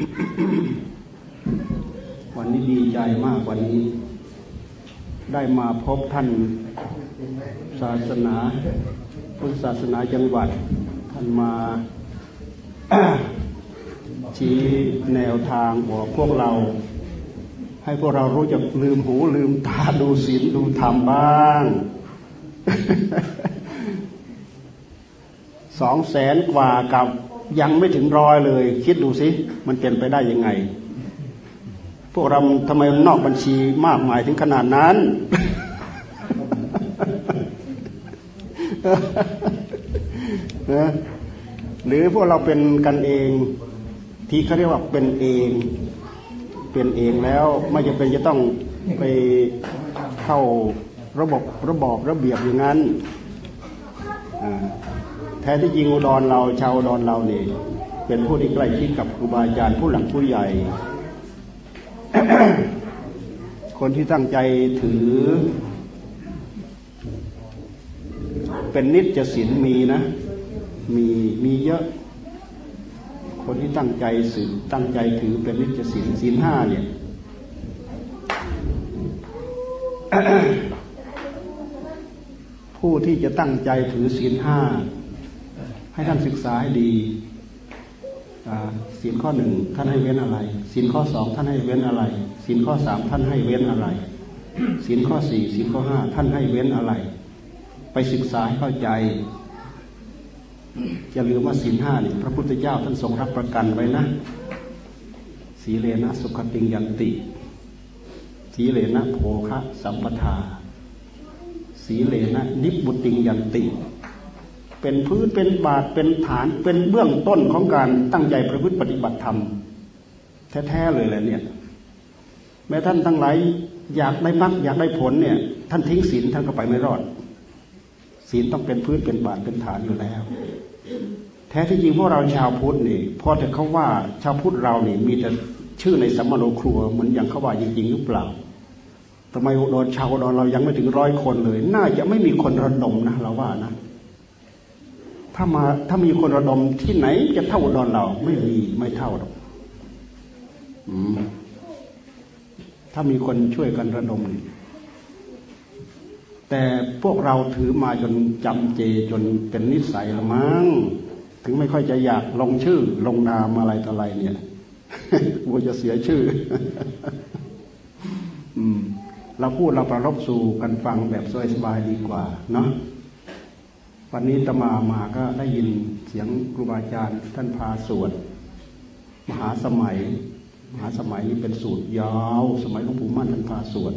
วันนี้ดีใจมากวันนี้ ได้มาพบท่านศาสนาพุทธศาสนาจังหวัด ท่านมาชี้แนวทางบอกพวกเรา ให้พวกเรารู้จักลืมหูลืมตาดูศีลดูธรรมบ้างสองแสนกว่ากับ ยังไม่ถึงร้อยเลย คิดดูสิมันเป็นไปได้ยังไง พวกเราทำไมนอกบัญชีมากมายถึงขนาดนั้น หรือพวกเราเป็นกันเอง ที่เขาเรียกว่าเป็นเอง เป็นเองแล้วไม่จำเป็นจะต้องไปเข้าระบบระบอบระเบียบอย่างนั้น แท้ที่จริงอุดรเราชาวอุดรเราเนี่ยเป็นผู้ที่ใกล้ชิดกับครูบาอาจารย์ผู้หลักผู้ใหญ่ คนที่ตั้งใจถือ เป็นนิจจะศีลมีนะ มีมีเยอะ คนที่ตั้งใจสื่อตั้งใจถือเป็นนิจศีลศีลห้าเนี่ยผู้ที่จะตั้งใจถือศีลห้า ให้ท่านศึกษาให้ดีศีลข้อหนึ่งท่านให้เว้นอะไรศีลข้อสองท่านให้เว้นอะไรศีลข้อสามท่านให้เว้นอะไรศีลข้อสี่ศีลข้อห้าท่านให้เว้นอะไร ไปศึกษาให้เข้าใจอย่าลืมว่าศีลห้านี่พระพุทธเจ้าท่านทรงรับประกันไว้นะ สีเลนะสุขติงยันติ สีเลนะโภคะสัมปทา สีเลนะนิบุติงยันติ เป็นพื้นเป็นบาทเป็นฐานเป็นเบื้องต้นของการตั้งใจประพฤติปฏิบัติธรรม แท้ๆเลยแหละเนี่ยแม้ท่านทั้งหลายอยากได้มรรคอยากได้ผลเนี่ย ท่านทิ้งศีลท่านก็ไปไม่รอด ศีลต้องเป็นพื้นเป็นบาทเป็นฐานอยู่แล้ว แท้ที่จริงพวกเราชาวพุทธนี่พอแต่เขาว่าชาวพุทธเรานี่มีแต่ชื่อในสัมมโนครัวเหมือนอย่างเขาว่าจริงๆหรือเปล่าทำไมอุดรชาวอุดรเรายังไม่ถึงร้อยคนเลย น่าจะไม่มีคนระดมนะเราว่านะ ถ้ามาถ้ามีคนระดมที่ไหนจะเท่าดอนเราไม่มีไม่เท่าหรอกถ้ามีคนช่วยกันระดมแต่พวกเราถือมาจนจำเจจนเป็นนิสัยละมั้งถึงไม่ค่อยจะอยากลงชื่อ ลงนามอะไรต่ออะไรเนี่ยกลัวจะเสียชื่อ อืม เราพูดเราประรบสู่กันฟังแบบสบายดีกว่า เนาะ วันนี้ตมามาก็ได้ยินเสียงครูบาอาจารย์ท่านพาสวดมหาสมัย มหาสมัยนี้เป็นสูตรยาว สมัยหลวงปู่มั่นท่านพาสวด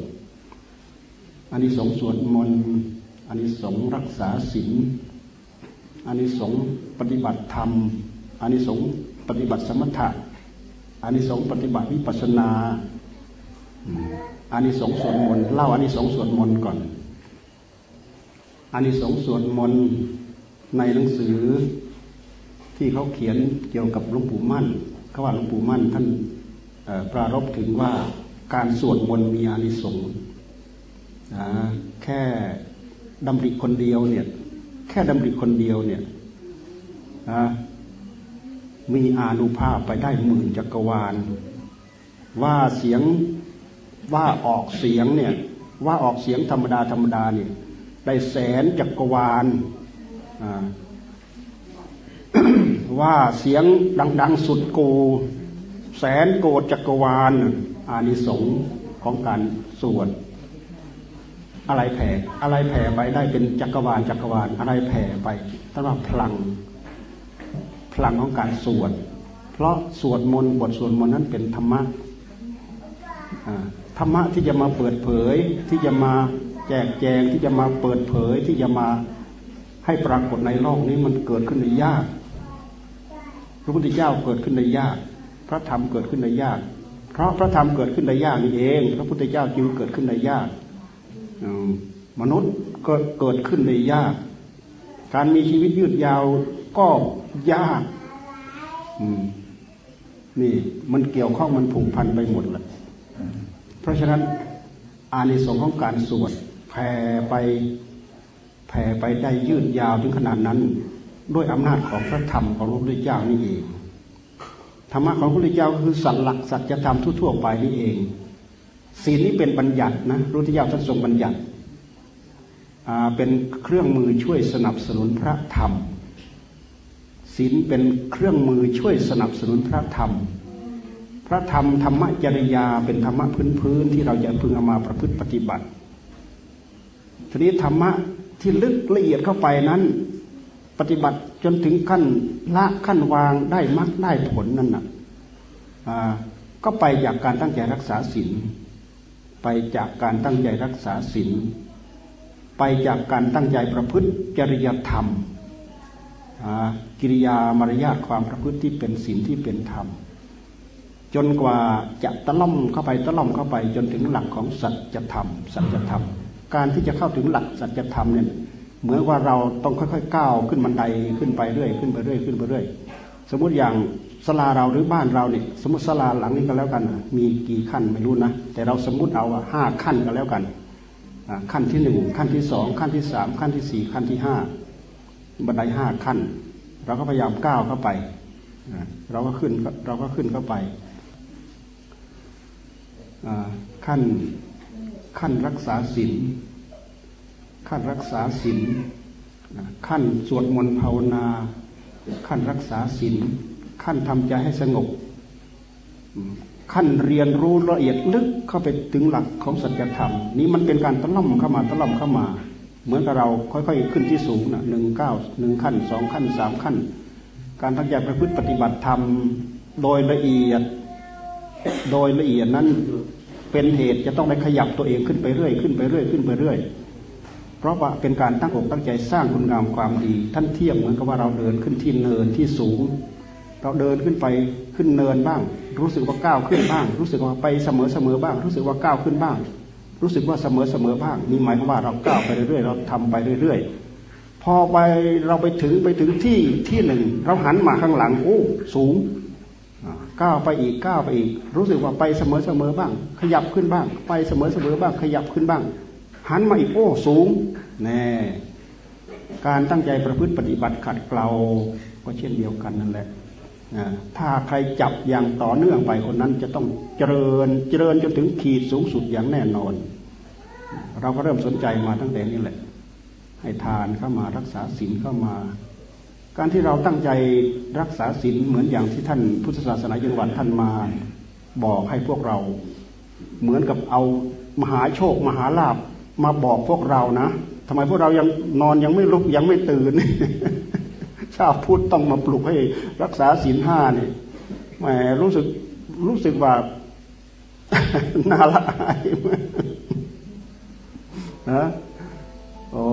อันนี้สงสวดมนต์อันนี้สงรักษาศีลอันนี้สงปฏิบัติธรรมอันนี้สงปฏิบัติสมถะอันนี้สงปฏิบัติวิปัสนาอันนี้สงสวดมนต์เล่าอันนี้สงสวดมนต์ก่อน อันนี้สงสวดมนต์ในหนังสือที่เขาเขียนเกี่ยวกับหลวงปู่มั่นเขาว่าหลวงปู่มั่นท่านปรารบถึงว่าการสวดมนต์มีอานิสงส์แค่ดำริคนเดียวเนี่ยแค่ดำริคนเดียวเนี่ยมีอานุภาพไปได้หมื่นจักรวาล ว่าเสียงว่าออกเสียงเนี่ยว่าออกเสียงธรรมดาธรรมดาเนี่ย ได้แสนจักรวาลว่าเสียงดัง ๆ สุดโกแสนโกจักรวาล อานิสงส์ของการสวดอะไรแผ่อะไรแผ่ไปได้เป็นจักรวาลจักรวาลอะไรแผ่ไปท่านว่าพลังพลังของการสวด เพราะสวดมนต์บทสวดมนต์นั้นเป็นธรรมะธรรมะที่จะมาเปิดเผยที่จะมา แจกแจงที่จะมาเปิดเผยที่จะมาให้ปรากฏในโลกนี้มันเกิดขึ้นในยาก พระพุทธเจ้าเกิดขึ้นในยาก พระธรรมเกิดขึ้นในยาก เพราะพระธรรมเกิดขึ้นในยากนี่เอง พระพุทธเจ้าจึงเกิดขึ้นในยากมนุษย์ก็เกิดขึ้นในยาก การมีชีวิตยืดยาวก็ยากนี่มันเกี่ยวข้องมันผูกพันไปหมดเลยเพราะฉะนั้นอานิสงส์ของการสวด แผ่ไปแผ่ไปได้ยืดยาวถึงขนาดนั้น ด้วยอำนาจของพระธรรมของพระพุทธเจ้านี่เองธรรมะของพระพุทธเจ้าคือสัจหลักสัจธรรมทั่วๆไปนี่เองศีลนี้เป็นบัญญัตินะพระพุทธเจ้าท่านทรงบัญญัติเป็นเครื่องมือช่วยสนับสนุนพระธรรมศีลเป็นเครื่องมือช่วยสนับสนุนพระธรรม พระธรรมธรรมจริยาเป็นธรรมะพื้นพื้นที่เราจะพึงเอามาประพฤติปฏิบัติ ทีนี้ธรรมะที่ลึกละเอียดเข้าไปนั้น ปฏิบัติจนถึงขั้นละขั้นวางได้มรรคได้ผลนั่นนะก็ไปจากการตั้งใจรักษาศีลไปจากการตั้งใจรักษาศีลไปจากการตั้งใจประพฤติจริยธรรมกิริยามารยาทความประพฤติที่เป็นศีลที่เป็นธรรม จนกว่าจะตะล่อมเข้าไปตะล่อมเข้าไปจนถึงหลักของสัจธรรมสัจธรรม การที่จะเข้าถึงหลักสัจธรรมเนี่ยเหมือนว่าเราต้องค่อยๆก้าวขึ้นบันไดขึ้นไปเรื่อยขึ้นไปเรื่อยขึ้นไปเรื่อยสมมติอย่างสลาเราหรือบ้านเราเนี่ยสมมติสลาหลังนี้ก็แล้วกัน มีกี่ขั้นไม่รู้นะแต่เราสมมติเอาห้าขั้นก็แล้วกันขั้นที่หนึ่งขั้นที่สองขั้นที่สามขั้นที่สี่ขั้นที่ห้าบันไดห้าขั้น เราก็พยายามก้าวเข้าไปเราก็ขึ้นเราก็ขึ้นเข้าไปขั้น ขั้นรักษาศีลขั้นรักษาศีลขั้นสวดมนต์ภาวนา ขั้นรักษาศีลขั้นทำใจให้สงบ ขั้นเรียนรู้ละเอียดลึกเข้าไปถึงหลักของสัจธรรม นี้มันเป็นการตะล่อมเข้ามาตะล่อมเข้ามา เหมือนกับเราค่อยๆขึ้นที่สูงนะหนึ่งเก้าหนึ่งขั้นสองขั้นสามขั้น การตั้งใจประพฤติปฏิบัติธรรมโดยละเอียด โดยละเอียดนั้น เป็นเหตุจะต้องได้ขยับตัวเองขึ้นไปเรื่อยขึ้นไปเรื่อยขึ้นไปเรื่อย เพราะว่าเป็นการตั้งอกตั้งใจสร้างคุณงามความดี ท่านเทียบเหมือนกับว่าเราเดินขึ้นที่เนินที่สูง เราเดินขึ้นไปขึ้นเนินบ้าง รู้สึกว่าก้าวขึ้นบ้าง รู้สึกว่าไปเสมอเสมอบ้าง รู้สึกว่าก้าวขึ้นบ้าง รู้สึกว่าเสมอเสมอบ้างนี่หมายความว่าเราก้าวไปเรื่อยๆเราทำไปเรื่อยๆพอไปเราไปถึงไปถึงที่ที่หนึ่งเราหันมาข้างหลังโอ้สูง ก้าวไปอีกก้าวไปอีก รู้สึกว่าไปเสมอเสมอบ้าง ขยับขึ้นบ้าง ไปเสมอเสมอบ้าง ขยับขึ้นบ้าง หันมาอีกโอ้สูงแน่การตั้งใจประพฤติปฏิบัติขัดเกลาก็เช่นเดียวกันนั่นแหละถ้าใครจับอย่างต่อเนื่องไปคนนั้นจะต้องเจริญเจริญจนถึงขีดสูงสุดอย่างแน่นอน เราก็เริ่มสนใจมาตั้งแต่นี้แหละ ให้ทานเข้ามารักษาศีลเข้ามา การที่เราตั้งใจรักษาศีลเหมือนอย่างที่ท่านพุทธศาสนาจังหวัดท่านมาบอกให้พวกเรา เหมือนกับเอามหาโชค มหาลาบมาบอกพวกเรานะทำไมพวกเรายังนอนยังไม่ลุกยังไม่ตื่นชาวพุทธต้องมาปลุกให้รักษาศีลห้าเนี่ยแหมรู้สึกรู้สึกว่าน่าละอายนะโอ้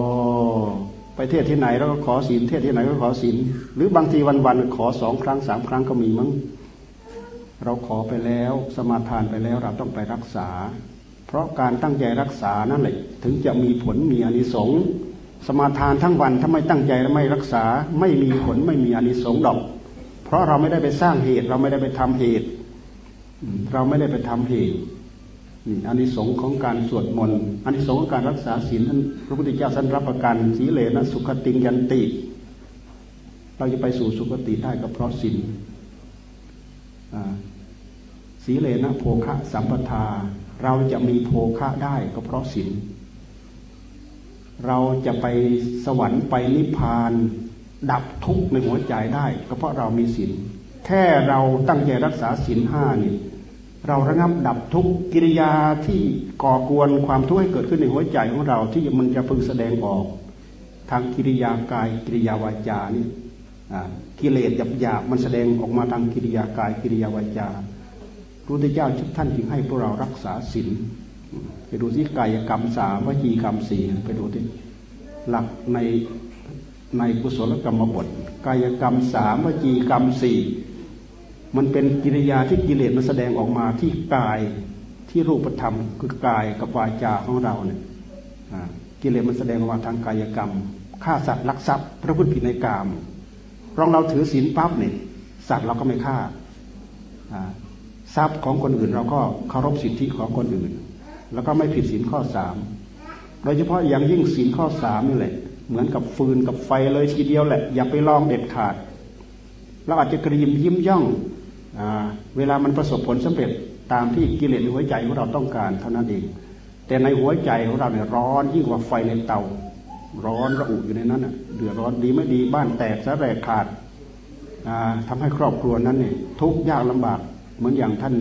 ไปเทศที่ไหนเราก็ขอศีลเทศที่ไหนก็ขอศีลหรือบางทีวันๆขอสองครั้งสามครั้งก็มีมั้งเราขอไปแล้วสมาทานไปแล้วเราต้องไปรักษา เพราะการตั้งใจรักษานั่นแหละถึงจะมีผลมีอนิสงส์สมาทานทั้งวันถ้าไม่ตั้งใจและไม่รักษาไม่มีผลไม่มีอนิสงส์ดอก เพราะเราไม่ได้ไปสร้างเหตุ เราไม่ได้ไปทำเหตุ เราไม่ได้ไปทำเหตุ นี่อานิสงส์ของการสวดมนต์อานิสงส์ของการรักษาศีลท่านพระพุทธเจ้าท่านรับประกันสีเลนะสุขติงยันติ เราจะไปสู่สุขติได้ก็เพราะศีลสีเลนะโภคะสัมปทา เราจะมีโภคะได้ก็เพราะศีลเราจะไปสวรรค์ไปนิพพาน ดับทุกข์ในหัวใจได้ ก็เพราะเรามีศีลแค่เราตั้งใจรักษาศีลห้านี่ เราระงับดับทุกกิริยาที่ก่อกวนความทุกข์ให้เกิดขึ้นในหัวใจของเราที่มันจะพึงแสดงออก ทางกิริยากายกิริยาวาจานี่กิเลสหยาบหยาบมันแสดงออกมาทางกิริยากายกิริยาวาจาพระพุทธเจ้าท่านจึงให้พวกเรารักษาศีลไปดูที่กายกรรมสามวจีกรรมสี่ไปดูที่หลักในในกุศลกรรมบทกายกรรมสามวจีกรรมสี่ มันเป็นกิริยาที่กิเลสมันแสดงออกมาที่กายที่รูปธรรมคือกายกับวาจาของเราเนี่ยกิเลสมันแสดงออกมาทางกายกรรมฆ่าสัตว์ลักทรัพย์พระพุทธผิดในกามรองเราถือศีลปั๊บเนี่ยสัตว์เราก็ไม่ฆ่าทรัพย์ของคนอื่นเราก็เคารพสิทธิของคนอื่น แล้วก็ไม่ผิดศีลข้อสามโดยเฉพาะอย่างยิ่งศีลข้อสามนี่แหละเหมือนกับฟืนกับไฟเลยทีเดียวแหละ อย่าไปลองเด็ดขาด เราอาจจะกระยิมยิ้มย่อง เวลามันประสบผลสำเร็จตามที่กิเลสในหัวใจของเราต้องการเท่านั้นเอง แต่ในหัวใจของเราเนี่ยร้อนยิ่งกว่าไฟในเตา ร้อนระอุอยู่ในนั้นเดือดร้อนดีไม่ดีบ้านแตกสะแรกขาดทำให้ครอบครัวนั้นเนี่ยทุกข์ยากลำบากเหมือนอย่างท่าน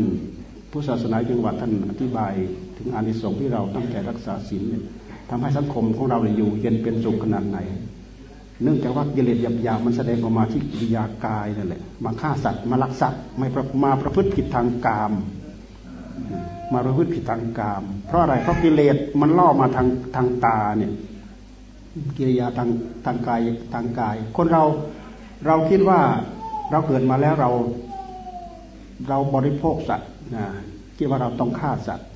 ผู้ศาสนาจังหวัดท่านอธิบาย ถึงอานิสงส์ที่เราตั้งใจรักษาศีลเนี่ยทำให้สังคมของเราเนี่ยอยู่เย็นเป็นสุขขนาดไหน เนื่องจากว่ากิเลสหยาบๆมันแสดงออกมาที่กิริยากายนั่นแหละมาฆ่าสัตว์มาลักสัตว์ไม่มาประพฤติผิดทางกาม มาประพฤติผิดทางกาม เพราะอะไรเพราะกิเลสมันล่อมาทางทางตาเนี่ยกิริยาทางทางกายทางกาย คนเราเราคิดว่าเราเกิดมาแล้วเราเราบริโภคสัตว์นะคิดว่าเราต้องฆ่าสัตว์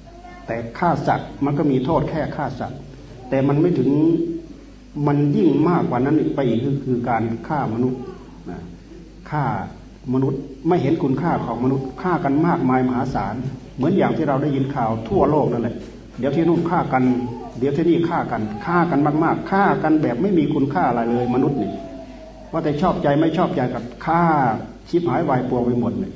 แต่ฆ่าสัตว์มันก็มีโทษแค่ฆ่าสัตว์แต่มันไม่ถึง มันยิ่งมากกว่านั้นไปอีกคือคือการฆ่ามนุษย์นะฆ่ามนุษย์ไม่เห็นคุณค่าของมนุษย์ฆ่ากันมากมายมหาศาล เหมือนอย่างที่เราได้ยินข่าวทั่วโลกนั่นแหละเดี๋ยวที่นู่นฆ่ากัน เดี๋ยวที่นี่ฆ่ากันฆ่ากันมากๆฆ่ากันแบบไม่มีคุณค่าอะไรเลยมนุษย์นี่ว่าแต่ชอบใจไม่ชอบใจกับฆ่าชิบหายวายปัวไปหมดเลย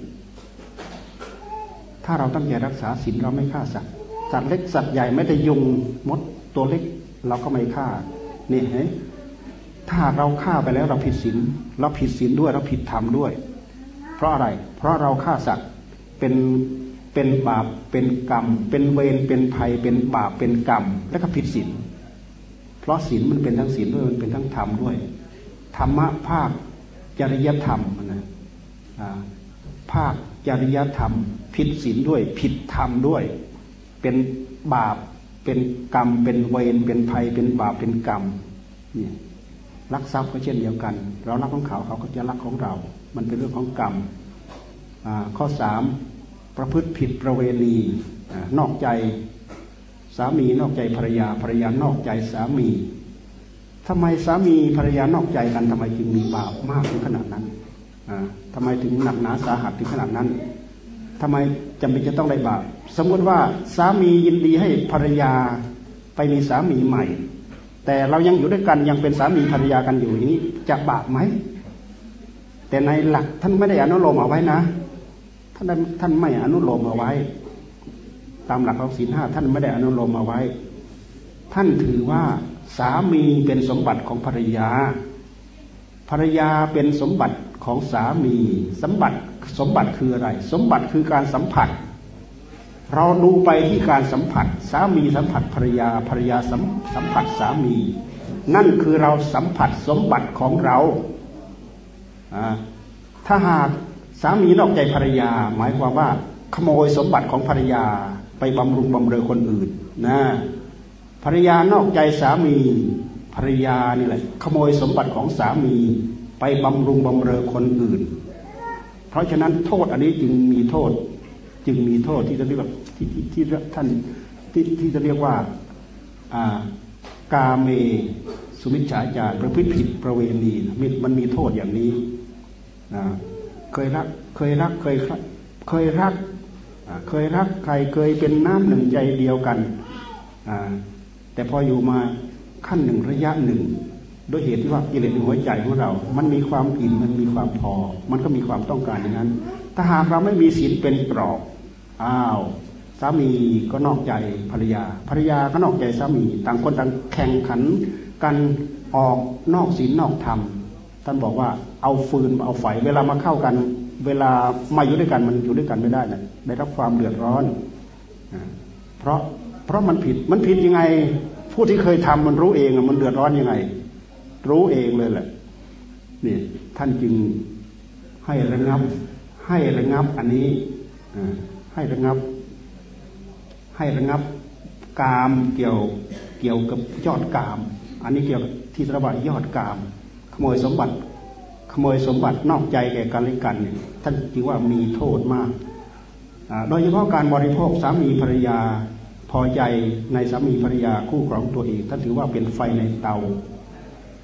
ถ้าเราตั้งใจรักษาศีลเราไม่ฆ่าสัตว์สัตว์เล็กสัตว์ใหญ่ไม่ได้ยุงมดตัวเล็กเราก็ไม่ฆ่า นี่เห็นถ้าเราฆ่าไปแล้วเราผิดศีลเราผิดศีลด้วยเราผิดธรรมด้วย เพราะอะไร เพราะเราฆ่าสัตว์เป็นเป็นบาปเป็นกรรม เป็นเวรเป็นภัยเป็นบาปเป็นกรรม แล้วก็ผิดศีลเพราะศีลมันเป็นทั้งศีลด้วยมันเป็นทั้งธรรมด้วย ธรรมะภาคจริยธรรมนะภาคจริยธรรม ผิดศีลด้วย ผิดธรรมด้วย เป็นบาป เป็นกรรม เป็นเวรเป็นภัยเป็นบาปเป็นกรรมนี่รักทรัพย์ก็เช่นเดียวกัน เรารักของเขาเขาก็จะรักของเรา มันเป็นเรื่องของกรรมข้อสามประพฤติผิดประเวณีนอกใจสามีนอกใจภรรยาภรรยานอกใจสามีทำไมสามีภรรยานอกใจกันทำไมจึงมีบาปมากถึงขนาดนั้นทำไมถึงหนักหนาสาหัสถึงขนาดนั้น ทำไมจำเป็นจะต้องได้บาปสมมติว่าสามียินดีให้ภรรยาไปมีสามีใหม่ แต่เรายังอยู่ด้วยกันยังเป็นสามีภรรยากันอยู่อย่างนี้จะบาปไหมแต่ในหลักท่านไม่ได้อนุโลมเอาไว้นะ ท่านท่านไม่อนุโลมเอาไว้ ตามหลักของศีลห้าท่านไม่ได้อนุโลมเอาไว้ ท่านถือว่าสามีเป็นสมบัติของภรรยา ภรรยาเป็นสมบัติของสามี สมบัติ สมบัติคืออะไร สมบัติคือการสัมผัส เราดูไปที่การสัมผัส สามีสัมผัสภรรยาภรรยาสัมสัมผัสสามี นั่นคือเราสัมผัสสมบัติของเรา ถ้าหากสามีนอกใจภรรยา หมายความว่าขโมยสมบัติของภรรยาไปบำรุงบำเรอคนอื่นนะภรรยานอกใจสามีภรรยานี่แหละ ขโมยสมบัติของสามีไปบำรุงบำเรอคนอื่น ราะฉะนั้นโทษอันนี้จึงมีโทษ จึงมีโทษที่จะเรียกที่ที่ที่ท่านที่ที่จะเรียกว่ากาเมสุมิจฉาจารประพฤติผิดประเวณีมันมีโทษอย่างนี้เคยรักเคยรักเคยเคยรักเคยรักใครเคยเป็นน้ำหนึ่งใจเดียวกันแต่พออยู่มาขั้นหนึ่งระยะหนึ่ง โดยเหตุที่ว่ากิเลสในหัวใจของเรา มันมีความอิ่มมันมีความพอ มันก็มีความต้องการอย่างนั้น ถ้าหากเราไม่มีศีลเป็นกรอบ อ้าว สามีก็นอกใจภรรยา ภรรยาก็นอกใจสามี ต่างคนต่างแข่งขันกันออกนอกศีลนอกธรรม ท่านบอกว่าเอาฟืนเอาไฟ เวลามาเข้ากัน เวลามาอยู่ด้วยกันมันอยู่ด้วยกันไม่ได้นะได้รับความเดือดร้อน เพราะเพราะมันผิด มันผิดยังไง ผู้ที่เคยทำมันรู้เองมันเดือดร้อนยังไง รู้เองเลยแหละนี่ท่านจึงให้ระงับ ให้ระงับอันนี้ให้ระงับ ให้ระงับกามเกี่ยวเกี่ยวกับยอดกาม อันนี้เกี่ยวกับที่ระบายยอดกาม ขโมยสมบัติ ขโมยสมบัตินอกใจแก่กันและกันเนี่ยท่านจึงว่ามีโทษมากโดยเฉพาะการบริโภคสามีภรรยาพอใจในสามีภรรยาคู่ครองตัวเองท่านถือว่าเป็นไฟในเตา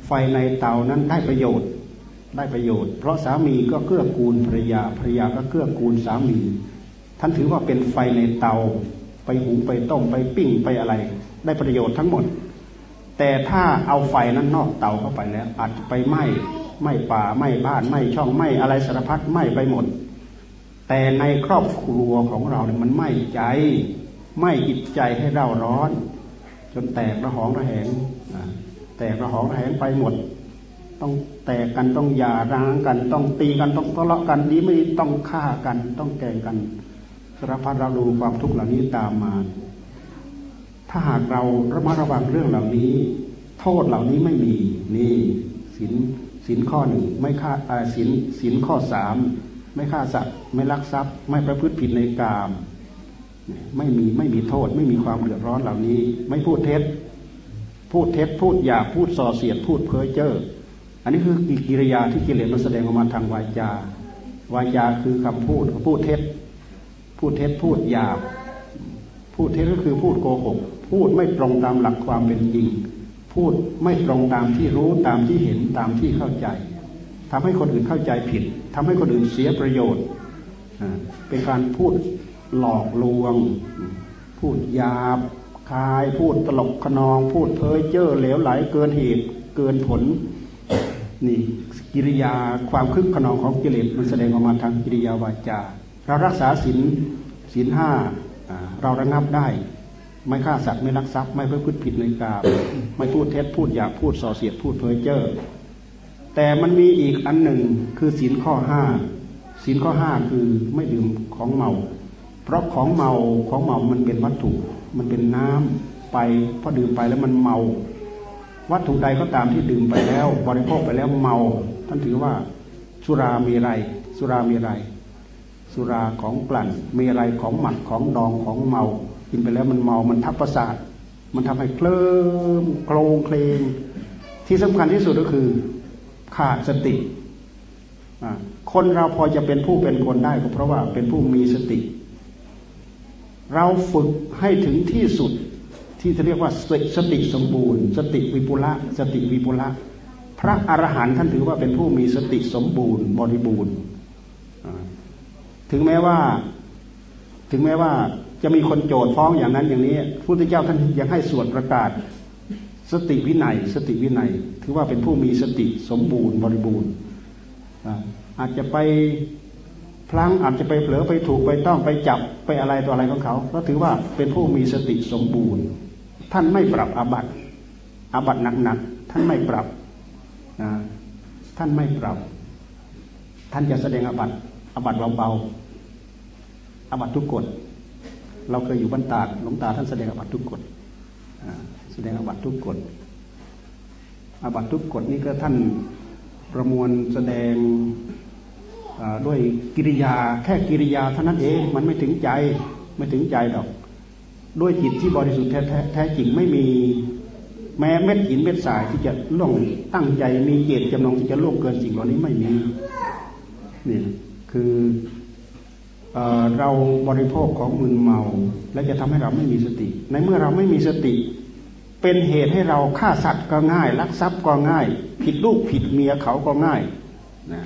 ไฟในเตานั้นได้ประโยชน์ได้ประโยชน์ เพราะสามีก็เกื้อกูลภรรยาภรรยาก็เกื้อกูลสามี ท่านถือว่าเป็นไฟในเตา ไปหุงไปต้มไปปิ้งไปอะไร ได้ประโยชน์ทั้งหมด แต่ถ้าเอาไฟนั้นนอกเตาเข้าไปแล้วอาจไปไหม้ไหม้ป่าไหม้บ้านไหม้ช่องไหม้อะไรสารพัดไหม้ไปหมด แต่ในครอบครัวของเราเนี่ยมันไหม่ใจไหม่จิตใจให้เราร้อน จนแตกระหองระแหง แตกระหองระแหงไปหมด ต้องแตกกันต้องหย่าร้างกัน ต้องตีกันต้องทะเลาะกันดีไม่ต้องฆ่ากัน ต้องแกงกันสารพัดเราดูความทุกข์เหล่านี้ตามมา ถ้าหากเราระมัดระวังเรื่องเหล่านี้ โทษเหล่านี้ไม่มีนี่สินสินข้อหนึ่งไม่ฆ่าสินสินข้อสามไม่ฆ่าสัตว์ไม่ลักทรัพย์ ไม่ประพฤติผิดในกาม ไม่มีไม่มีโทษ ไม่มีความเดือดร้อนเหล่านี้ ไม่พูดเท็จ พูดเท็จพูดหยาพูดส่อเสียดพูดเพ้อเจ้ออันนี้คือกิริยาที่กิเลสมันแสดงออกมาทางวาจา วาจาคือคำพูดพูดเท็จ พูดเท็จพูดหยาบ พูดเท็จก็คือพูดโกหก พูดไม่ตรงตามหลักความเป็นจริง พูดไม่ตรงตามที่รู้ตามที่เห็นตามที่เข้าใจทำให้คนอื่นเข้าใจผิดทำให้คนอื่นเสียประโยชน์ เป็นการพูดหลอกลวง พูดหยาบ คายพูดตลกขนอง พูดเพ้อเจ้อเหลวไหลเกินเหตุเกินผล นี่กิริยาความคึกขนองของกิเลสมันแสดงออกมาทางกิริยาวาจาเรารักษาศีลศีลห้าเราระงับได้ ไม่ฆ่าสัตว์ไม่ลักทรัพย์ไม่เพื่อพฤติผิดในกาไม่พูดเท็จพูดหยาพูดส่อเสียดพูดเพ้อเจ้อแต่มันมีอีกอันหนึ่งคือศีลข้อห้าศีลข้อห้าคือไม่ดื่มของเมา เพราะของเมาของเมามันเป็นวัตถุ มันเป็นน้ำไปพอดื่มไปแล้วมันเมา วัตถุใดก็ตามที่ดื่มไปแล้ว บริโภคไปแล้วเมา ท่านถือว่าสุรามีไร สุรามีไร สุราของกลั่น มีอะไรของหมักของดองของเมา กินไปแล้วมันเมา มันทับประสาท มันทำให้เคลิ้มโคลงเคลง ที่สำคัญที่สุดก็คือขาดสติคนเราพอจะเป็นผู้เป็นคนได้ก็เพราะว่าเป็นผู้มีสติ เราฝึกให้ถึงที่สุดที่จะเรียกว่าสติสมบูรณ์ สติวิปุละสติวิปุละพระอรหันต์ท่านถือว่าเป็นผู้มีสติสมบูรณ์บริบูรณ์ถึงแม้ว่าถึงแม้ว่าจะมีคนโจทก์ฟ้องอย่างนั้นอย่างนี้พระพุทธเจ้าท่านยังให้สวดประกาศ สติวินัย สติวินัย ถือว่าเป็นผู้มีสติสมบูรณ์บริบูรณ์อาจจะไป พลั้งอาจจะไปเผลอไปถูกไปต้องไปจับไปอะไรตัวอะไรของเขา ก็ถือว่าเป็นผู้มีสติสมบูรณ์ ท่านไม่ปรับอาบัติอาบัติหนักๆท่านไม่ปรับนะท่านไม่ปรับ ท่านจะแสดงอาบัติอาบัติเบาๆอาบัติทุกกฎเราเคยอยู่บรรดาหลวงตาท่านแสดงอาบัติทุกกฎแสดงอาบัติทุกกฎอาบัติทุกกฎนี้ก็ท่านประมวลแสดง ด้วยกิริยาแค่กิริยาเท่านั้นเองมันไม่ถึงใจไม่ถึงใจหรอก ด้วยจิตที่บริสุทธิ์แท้แท้จริงไม่มี แม้เม็ดหินเม็ดสายที่จะล่วงตั้งใจมีเจตจำนงที่จะล่วงเกินสิ่งเหล่านี้ไม่มีนี่คือเอเราบริโภคของมึนเมา และจะทำให้เราไม่มีสติ ในเมื่อเราไม่มีสติ เป็นเหตุให้เราฆ่าสัตว์ก็ง่ายลักทรัพย์ก็ง่าย ผิดลูกผิดเมียเขาก็ง่ายนะ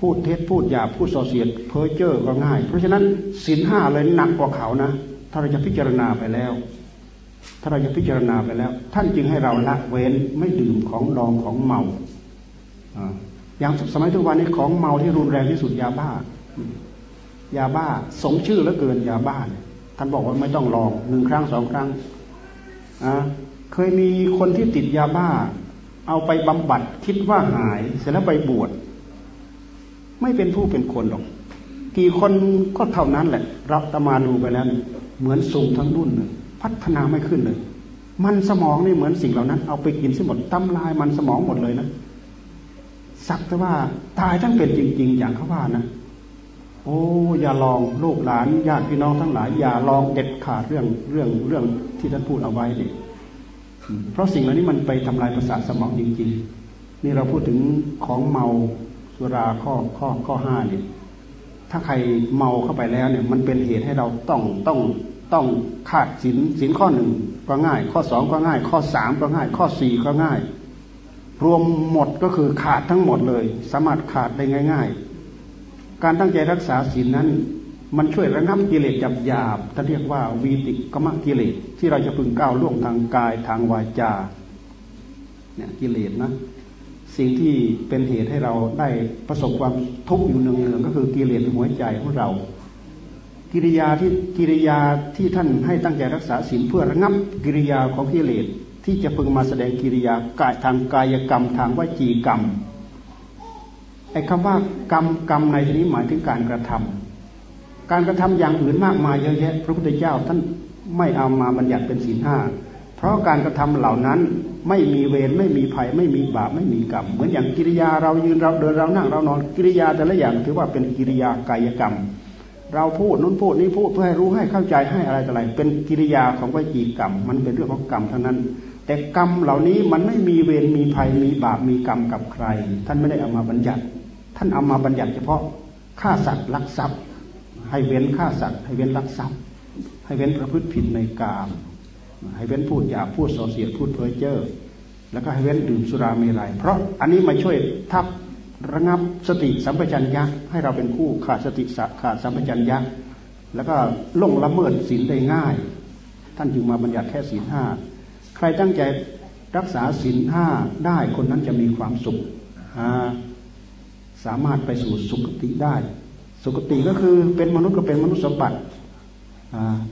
พูดเท็จพูดหยาพูดส่อเสียดเพ้อเจ้อก็ง่าย เพราะฉะนั้นศีลห้าเลยหนักกว่าเขานะ ถ้าเราจะพิจารณาไปแล้ว ถ้าเราจะพิจารณาไปแล้ว ท่านจึงให้เราละเว้นไม่ดื่มของดองของเมาอย่างสมัยทุกวันนี้ของเมาที่รุนแรงที่สุดยาบ้า ยาบ้าสมชื่อแล้วเกินยาบ้าท่านบอกว่าไม่ต้องลองหนึ่งครั้งสองครั้งเคยมีคนที่ติดยาบ้า เอาไปบำบัดคิดว่าหาย เสร็จแล้วไปบวช ไม่เป็นผู้เป็นคนหรอก กี่คนก็เท่านั้นแหละ รับตมาดูไปแล้ว เหมือนสุ่มทั้งรุ่นพัฒนาไม่ขึ้นเลย มันสมองนี่เหมือนสิ่งเหล่านั้น เอาไปกินสิหมดตำลายมันสมองหมดเลยนะสักแต่ว่าตายทั้งเป็นจริง ๆ อย่างเขาว่านะโอ้อย่าลองลูกหลานญาติพี่น้องทั้งหลาย อย่าลองเด็ดขาดเรื่องเรื่องเรื่องที่ท่านพูดเอาไว้เนี่ยเพราะสิ่งเหล่านี้มันไปทำลายประสาทสมองจริง ๆ นี่เราพูดถึงของเมา สุราข้อข้อข้อห้าเนี่ยถ้าใครเมาเข้าไปแล้วเนี่ย มันเป็นเหตุให้เราต้องต้องต้องขาดสินสินข้อหนึ่งก็ง่าย ข้อสองก็ง่าย ข้อสามก็ง่าย ข้อสี่ก็ง่าย รวมหมดก็คือขาดทั้งหมดเลย สามารถขาดได้ง่าย ๆ การตั้งใจรักษาศีลนั้น มันช่วยระงับกิเลสหยาบท่านเรียกว่าวีติกมกิเลสที่เราจะพึงก้าวล่วงทางกายทางวาจาเนี่ยกิเลสนะ สิ่งที่เป็นเหตุให้เราได้ประสบความทุกข์อยู่เนืองๆก็คือกิเลสหัวใจของเรา กิริยาที่กิริยาที่ท่านให้ตั้งใจรักษาศีลเพื่อระงับกิริยาของกิเลสที่จะพึงมาแสดงกิริยากายทางกายกรรมทางวจีกรรมไอ้คำว่ากรรมกรรมในที่นี้หมายถึงการกระทำการกระทำอย่างอื่นมากมายเยอะแยะ พระพุทธเจ้าท่านไม่เอามาบัญญัติเป็นศีลห้า ราะการกระทำเหล่านั้นไม่มีเวรไม่มีภัยไม่มีบาปไม่มีกรรมเหมือนอย่างกิริยาเรายืนเราเดินเรานั่งเรานอนกิริยาแต่ละอย่างถือว่าเป็นกิริยากายกรรม เราพูดนู้นพูดนี้พูดเพื่อให้รู้ให้เข้าใจให้อะไรต่ออะไรเป็นกิริยาของวิจีกรรม มันเป็นเรื่องของกรรมเท่านั้น แต่กรรมเหล่านี้มันไม่มีเวรมีภัยมีบาปมีกรรมกับใคร ท่านไม่ได้เอามาบัญญัติ ท่านเอามาบัญญัติเฉพาะฆ่าสัตว์ลักทรัพย์ ให้เว้นฆ่าสัตว์ให้เว้นลักทรัพย์ ให้เว้นประพฤติผิดในกาม ให้เว้นพูดหยาพูดส่อเสียดพูดเพ้อเจ้อแล้วก็ให้เว้นดื่มสุราเมลัยเพราะอันนี้มาช่วยทับระงับสติสัมปชัญญะให้เราเป็นผู้ขาดสติขาดสัมปชัญญะแล้วก็ล่งละเมิดศีลได้ง่าย ท่านจึงมาบัญญัติแค่ศีลห้าใครตั้งใจรักษาศีลห้าได้คนนั้นจะมีความสุขสามารถไปสู่สุคติได้ สุคติก็คือเป็นมนุษย์ก็เป็นมนุษย์สมบัติ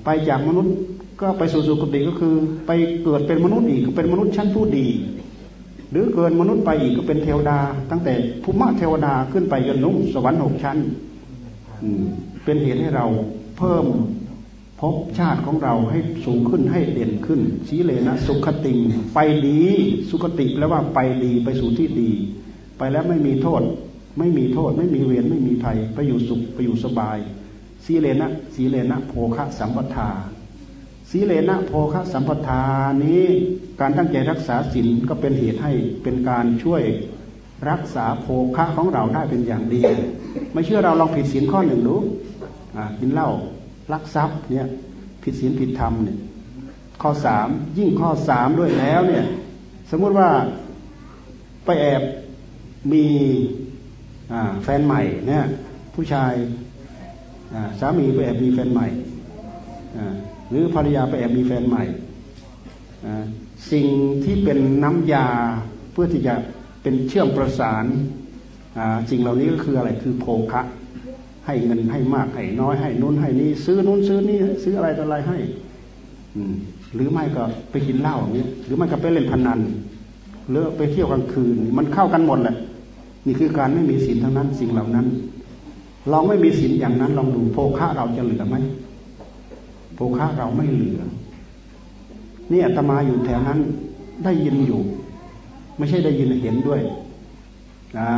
ไปจากมนุษย์ ก็ไปสู่สุคติก็คือ ไปเกิดเป็นมนุษย์อีกก็เป็นมนุษย์ชั้นผู้ดี หรือเกินมนุษย์ไปอีกก็เป็นเทวดา ตั้งแต่ภูมิเทวดาขึ้นไปจนลุ่งสวรรค์หกชั้นเป็นเหตุให้เราเพิ่มภพชาติของเราให้สูงขึ้นให้เด่นขึ้นชี้เลยนะสุขติงไปดีสุขติแปลว่าไปดีไปสู่ที่ดี ไปแล้วไม่มีโทษ ไม่มีโทษ ไม่มีเวรไม่มีภัยไปอยู่สุขไปอยู่สบายสีเลนะสีเลนะโภคะสัมปทา สีเลนะโภคะสัมปทานี้ การตั้งใจรักษาศีลก็เป็นเหตุให้เป็นการช่วยรักษาโภคะของเราได้เป็นอย่างดี ไม่เชื่อเราลองผิดศีลข้อหนึ่งดูกินเหล้าลักทรัพย์เนี่ยผิดศีลผิดธรรมเนี่ยข้อสามยิ่งข้อสามด้วยแล้วเนี่ยสมมุติว่าไปแอบมีแฟนใหม่เนี่ยผู้ชายสามีไปแอบมีแฟนใหม่ หรือภรรยาไปแอบมีแฟนใหม่ สิ่งที่เป็นน้ำยาเพื่อที่จะเป็นเชื่อมประสานสิ่งเหล่านี้ก็คืออะไรคือโภคะให้เงินให้มากให้น้อยให้นู้นให้นี้ซื้อนู้นซื้อนี่ซื้ออะไรต่ออะไรให้หรือไม่ก็ไปกินเหล้าอย่างนี้หรือไม่ก็ไปเล่นพนันหรือไปเที่ยวกลางคืน มันเข้ากันหมดแหละนี่คือการไม่มีศีลทั้งนั้นสิ่งเหล่านั้นลองไม่มีศีลอย่างนั้นลองดูโภคะเราจะเหลือไหม โภคะเราไม่เหลือ นี่อาตมาอยู่แถวนั้น ได้ยินอยู่ ไม่ใช่ได้ยินเห็นด้วยนะ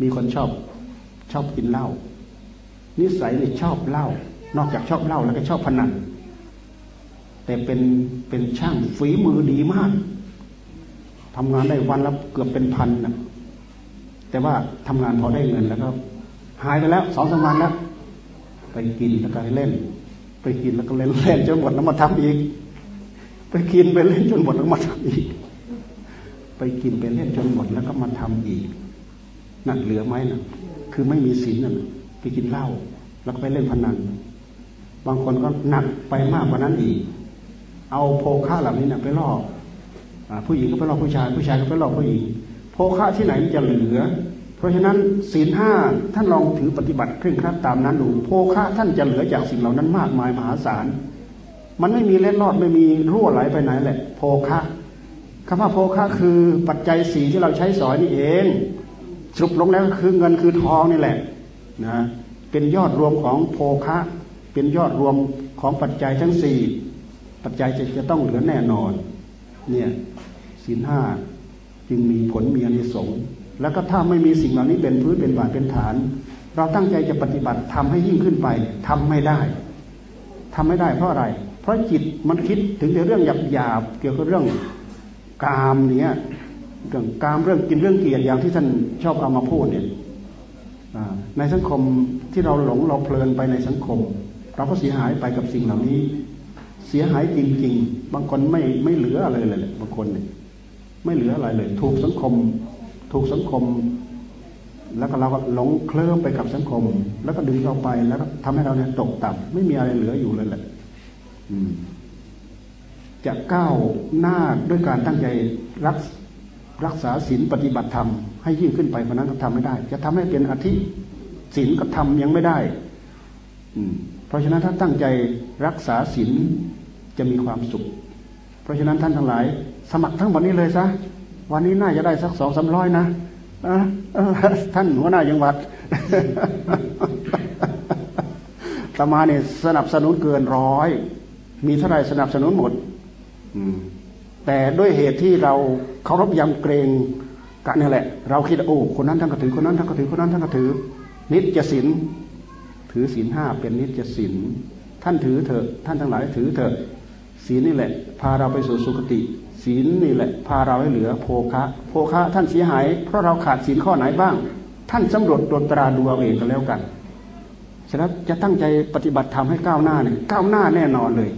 มีคนชอบชอบกินเหล้านิสัยเนี่ยชอบเหล้านอกจากชอบเหล้าแล้วก็ชอบพนันแต่เป็นเป็นช่างฝีมือดีมากทำงานได้วันละเกือบเป็นพันนะแต่ว่าทำงานพอได้เงินแล้วก็ หายไปแล้วสองสามวันแล้วไปกินแล้วก็เล่น ไปกินแล้วก็เล่นเล่นจนหมดแล้วมาทำอีก ไปกินไปเล่นจนหมดแล้วมาทำอีก ไปกินไปเล่นจนหมดแล้วก็มาทำอีกนั่นเหลือไหมนะคือไม่มีศีลนั่นไปกินเหล้าแล้วก็ไปเล่นพนันบางคนก็หนักไปมากกว่านั้นอีก เอาโพค่าเหล่านี้นะไปล่อผู้หญิงก็ไปล่อผู้ชายผู้ชายก็ไปล่อผู้หญิงโพค่าที่ไหนมันจะเหลือ เพราะฉะนั้นศีลห้าท่านลองถือปฏิบัติเคร่งครัดตามนั้นดูโภคะท่านจะเหลือจากสิ่งเหล่านั้นมากมายมหาศาลมันไม่มีเล็ดลอดไม่มีรั่วไหลไปไหนแหละ โภคะคำว่าโภคะคือปัจจัยสีที่เราใช้สอยนี่เองสรุปลงแล้วก็คือเงินคือทองนี่แหละนะเป็นยอดรวมของโภคะ เป็นยอดรวมของปัจจัยทั้งสี่ปัจจัยจะจะต้องเหลือแน่นอน เนี่ยศีลห้าจึงมีผลมีอนิสงส์ แล้วก็ถ้าไม่มีสิ่งเหล่านี้เป็นพื้นเป็นบาดเป็นฐาน เราตั้งใจจะปฏิบัติทำให้ยิ่งขึ้นไปทำไม่ได้ทำไม่ได้เพราะอะไร เพราะจิตมันคิดถึงแต่เรื่องหยาบๆเกี่ยวกับเรื่องกามเนี้ยเรื่องกามเรื่องกินเรื่องเกียรติอย่างที่ท่านชอบเอามาพูดเนี่ยในสังคมที่เราหลงเราเพลินไปในสังคม เราก็เสียหายไปกับสิ่งเหล่านี้ เสียหายจริง ๆ บางคนไม่ไม่เหลืออะไรเลยแหละบางคนเนี่ยไม่เหลืออะไรเลย ถูกสังคม ถูกสังคม แล้วก็เราก็หลงเคลิ้มไปกับสังคม แล้วก็ดึงเราไปแล้วก็ทำให้เราเนี่ยตกต่ำไม่มีอะไรเหลืออยู่เลยแหละจะก้าวหน้าด้วยการตั้งใจรักรักษาศีลปฏิบัติธรรมให้ยิ่งขึ้นไปคนนั้นก็ทำไม่ได้ จะทำให้เป็นอธิศีลก็ทำยังไม่ได้ อืม เพราะฉะนั้นถ้าตั้งใจรักษาศีลจะมีความสุข เพราะฉะนั้นท่านทั้งหลาย สมัครทั้งหมดนี้เลยซะ วันนี้น่าจะได้สักสองสามร้อยนะท่านหัวหน้าจังหวัดตมาเนี่ยสนับสนุนเกินร้อย มีเท่าไรสนับสนุนหมดแต่ด้วยเหตุที่เราเคารพยำเกรงกันนี่แหละ เราคิดโอ้คนนั้นท่านก็ถือคนนั้นท่านก็ถือคนนั้นท่านก็ถือ นิจศีลถือศีลห้าเป็นนิจศีลท่านถือเถอะ ท่านทั้งหลายถือเถอะศีลนี่แหละ พาเราไปสู่สุคติ ศีลนี่แหละพาเราให้เหลือโภคะโภคะท่านเสียหาย เพราะเราขาดศีลข้อไหนบ้าง ท่านสำรวจตรวจตราดูเอาเองก็แล้วกันฉะนั้นจะตั้งใจปฏิบัติธรรมให้ก้าวหน้าเนี่ยก้าวหน้าแน่นอนเลย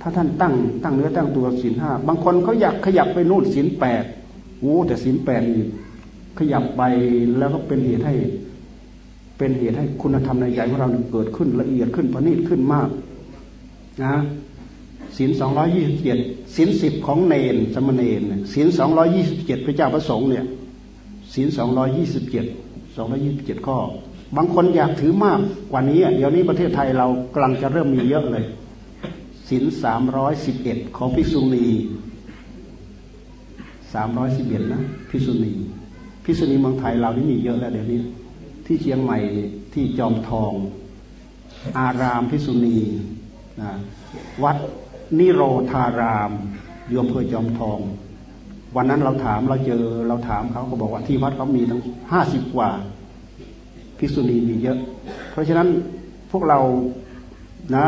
ถ้าท่านตั้งตั้งเนื้อตั้งตัวศีลห้าบางคนเขาอยากขยับไปนู่นศีลแปดโอ้แต่ศีลแปดนี่ขยับไปแล้วก็เป็นเหตุให้ เป็นเหตุให้คุณธรรมในใจของเราเกิดขึ้นละเอียดขึ้นประณีตขึ้นมากนะ ศีลสองร้อยี่สิบเจ็ดศีลสิบของเนนสมณเณรศีลสองร้อยี่สิบเจ็ดพระเจ้าพระสงฆ์เนี่ยศีลสองร้อยี่สิบเจ็ดสองร้อยี่สิบเจ็ดข้อ บางคนอยากถือมากกว่านี้ เดี๋ยวนี้ประเทศไทยเรากำลังจะเริ่มมีเยอะเลยศีลสามร้อยสิบเอ็ดของภิกษุณีสามร้อยสิบเอ็ดนะภิกษุณีภิกษุณีเมืองไทยเรานี่มีเยอะแล้วเดี๋ยวนี้ ที่เชียงใหม่ที่จอมทอง อารามภิกษุณีนะวัด นิโรธารามโยมเพื่อจอมทอง วันนั้นเราถามเราเจอเราถามเขาก็บอกว่าที่วัดเขามีทั้งห้าสิบกว่าภิกษุณีมีเยอะ เพราะฉะนั้นพวกเรานะ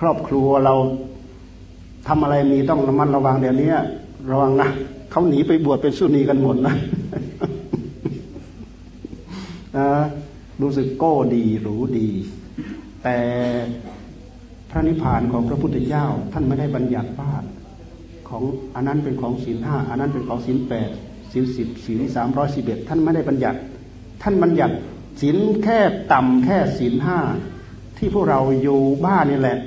ครอบครัวเราทำอะไรมีต้องระมัดระวังเดี๋ยวนี้ระวังนะเขาหนีไปบวชเป็นสุนีกันหมดนะรู้สึกโก้ดีรู้ดี แต่ ระนิพพานของพระพุทธเจ้า ท่านไม่ได้บัญญัติว่าของอันนั้นเป็นของศีลห้าอันนั้นเป็นของศีลแปดศีลสิบศีลสามร้อยสิบเอ็ดท่านไม่ได้บัญญัติ ท่านบัญญัติศีลแค่ต่ำแค่ศีลห้าที่พวกเราอยู่บ้านนี่แหละ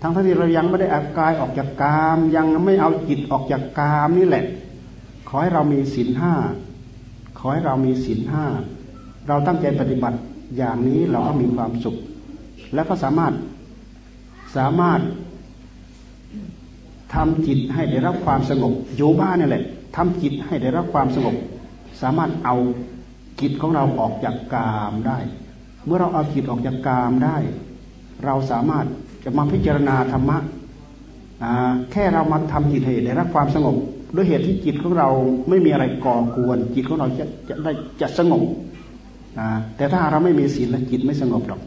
ทั้งที่เรายังไม่ได้อากายออกจากกาม ยังไม่เอาจิตออกจากกามนี่แหละ ขอให้เรามีศีลห้าขอให้เรามีศีลห้าเราตั้งใจปฏิบัติอย่างนี้เราก็มีความสุข และก็สามารถ สามารถทำจิตให้ได้รับความสงบอยู่บ้านนี่แหละทำจิตให้ได้รับความสงบ สามารถเอาจิตของเราออกจากกามได้ เมื่อเราเอาจิตออกจากกามได้ เราสามารถจะมาพิจารณาธรรมะแค่เรามาทำจิตให้ได้รับความสงบด้วยเหตุที่จิตของเราไม่มีอะไรก่อกวน จิตของเราจะจะได้จะสงบแต่ถ้าเราไม่มีศีลและจิตไม่สงบหรอก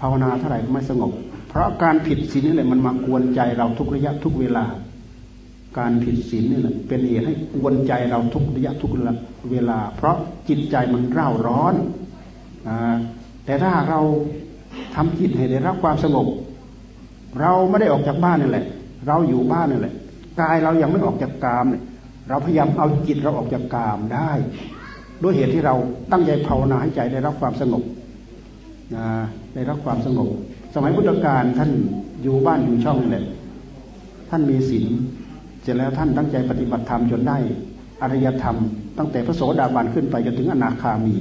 ภาวนาเท่าไหร่ก็ไม่สงบ เพราะการผิดศีลนี่แหละมันมากวนใจเราทุกระยะทุกเวลา การผิดศีลนี่แหละเป็นเหตุให้กวนใจเราทุกระยะทุกเวลา เพราะจิตใจมันเร่าร้อนอแต่ถ้าเราทำจิตให้ได้รับความสงบ เราไม่ได้ออกจากบ้านนี่แหละ เราอยู่บ้านนี่แหละกายเรายังไม่ออกจากกามเนี่ยเราพยายามเอาจิตเราออกจากกามได้ ด้วยเหตุที่เราตั้งใจภาวนาให้ใจได้รับความสงบได้รับความสงบ สมัยพุทธกาลท่านอยู่บ้านอยู่ช่องนี่แหละ ท่านมีศีลร็จแล้วท่านตั้งใจปฏิบัติธรรมจนได้อริยธรรม ตั้งแต่พระโสดาบันขึ้นไปจนถึงอนาคามี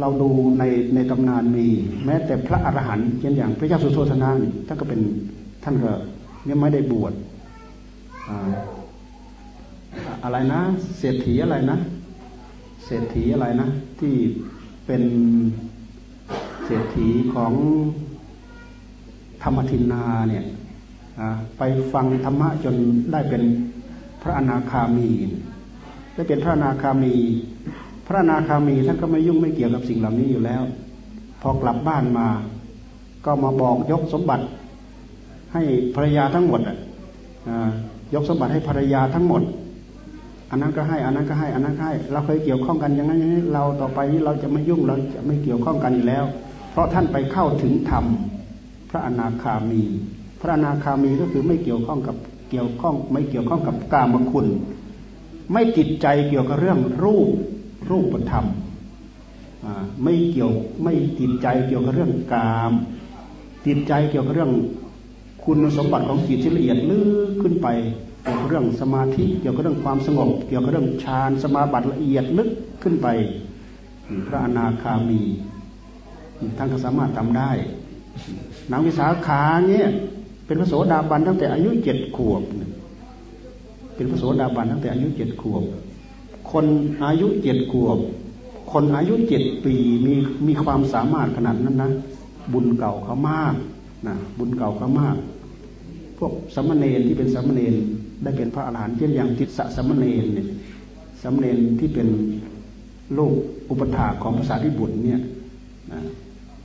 เราดูในในตำนานมี แม้แต่พระอรหันต์เช่นอย่างพระเจ้าสุโธธนาท่านก็เป็นท่านก็ยังไม่ได้บวชอะไรนะ เศรษฐีอะไรนะ เศรษฐีอะไรนะ ที่ เป็นเศรษฐีของธรรมทินนาเนี่ยไปฟังธรรมะจนได้เป็นพระอนาคามี ได้เป็นพระอนาคามี พระอนาคามีท่านก็ไม่ยุ่งไม่เกี่ยวกับสิ่งเหล่านี้อยู่แล้ว พอกลับบ้านมา ก็มาบอกยกสมบัติ ให้ภรรยาทั้งหมดยกสมบัติให้ภรรยาทั้งหมด อันนั้นก็ให้ อันนั้นก็ให้ อันนั้นให้ เราเคยเกี่ยวข้องกันอย่างนั้นอย่างนี้เราต่อไปนี้เราจะไม่ยุ่งเราจะไม่เกี่ยวข้องกันอีกแล้ว เพราะท่านไปเข้าถึงธรรมพระอนาคามี พระอนาคามีก็คือไม่เกี่ยวข้องกับเกี่ยวข้องไม่เกี่ยวข้องกับกามคุณ ไม่จิตใจเกี่ยวกับเรื่องรูปรูปธรรมไม่เกี่ยวไม่จิตใจเกี่ยวกับเรื่องกามจิตใจเกี่ยวกับเรื่องคุณสมบัติของจิตที่ละเอียดลึกขึ้นไป เกี่ยวกับเรื่องสมาธิเกี่ยวกับเรื่องความสงบ เกี่ยวกับเรื่องฌานสมาบัติละเอียดลึกขึ้นไปพระอนาคามีท่านก็สามารถทำได้นางวิสาขาเนี่ยเป็นพระโสดาบันตั้งแต่อายุเจ็ดขวบ เป็นพระโสดาบันตั้งแต่อายุเจ็ดขวบ คนอายุเจ็ดขวบ คนอายุเจ็ดปีมีมีความสามารถขนาดนั้นนะ บุญเก่าเขามากนะบุญเก่าเขามาก พวกสมณเณรที่เป็นสมณเณร ได้เป็นพระอรหันต์เช่นอย่างติสสะสมณเณรเนี่ยสมณเณรที่เป็นลูกอุปถาของภาษาที่บุตรเนี่ย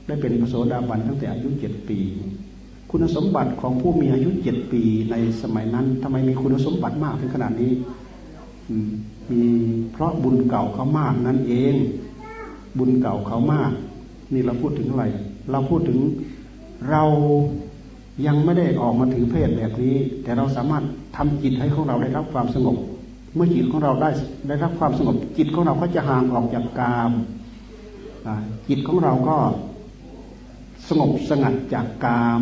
ได้เป็นพระโสดาบันตั้งแต่อายุเจ็ดปี คุณสมบัติของผู้มีอายุเจ็ดปีในสมัยนั้นทำไมมีคุณสมบัติมากถึงขนาดนี้มีเพราะบุญเก่าเขามากนั่นเอง บุญเก่าเขามาก นี่เราพูดถึงอะไร เราพูดถึงเรา ยังไม่ได้ออกมาถือเพศแบบนี้ แต่เราสามารถทำจิตให้ของเราได้รับความสงบ เมื่อจิตของเราได้ได้รับความสงบ จิตของเราก็จะห่างออกจากกามจิตของเราก็สงบสงัดจากกาม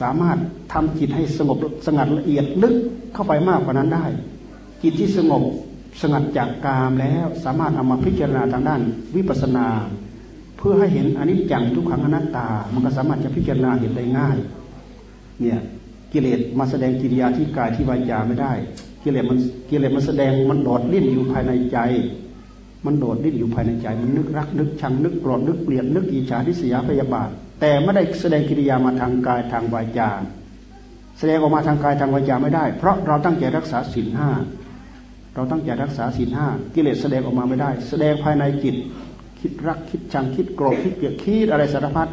สามารถทำจิตให้สงบสงัดละเอียดลึกเข้าไปมากกว่านั้นได้ จิตที่สงบสงัดจากกามแล้วสามารถเอามาพิจารณาทางด้านวิปัสสนา เพื่อให้เห็นอนิจจังทุกขังอนัตตา มันก็สามารถจะพิจารณาเห็นได้ง่าย เนี่ยกิเลสมาแสดงกิริยาที่กายที่วาจาไม่ได้ กิเลสมันกิเลสมันแสดงมันโดดลิ้นอยู่ภายในใจ มันโดดดิ้นอยู่ภายในใจ มันนึกรักนึกชังนึกโกรธนึกเกลียดนึกอิจฉาทิษยาพยาบาท แต่ไม่ได้แสดงกิริยามาทางกายทางวาจา แสดงออกมาทางกายทางวาจาไม่ได้ เพราะเราตั้งใจรักษาศีลห้าเราตั้งใจรักษาศีลห้ากิเลสแสดงออกมาไม่ได้ แสดงภายในจิต คิดรักคิดชังคิดโกรธคิดเกลียดคิดอะไรสารพัด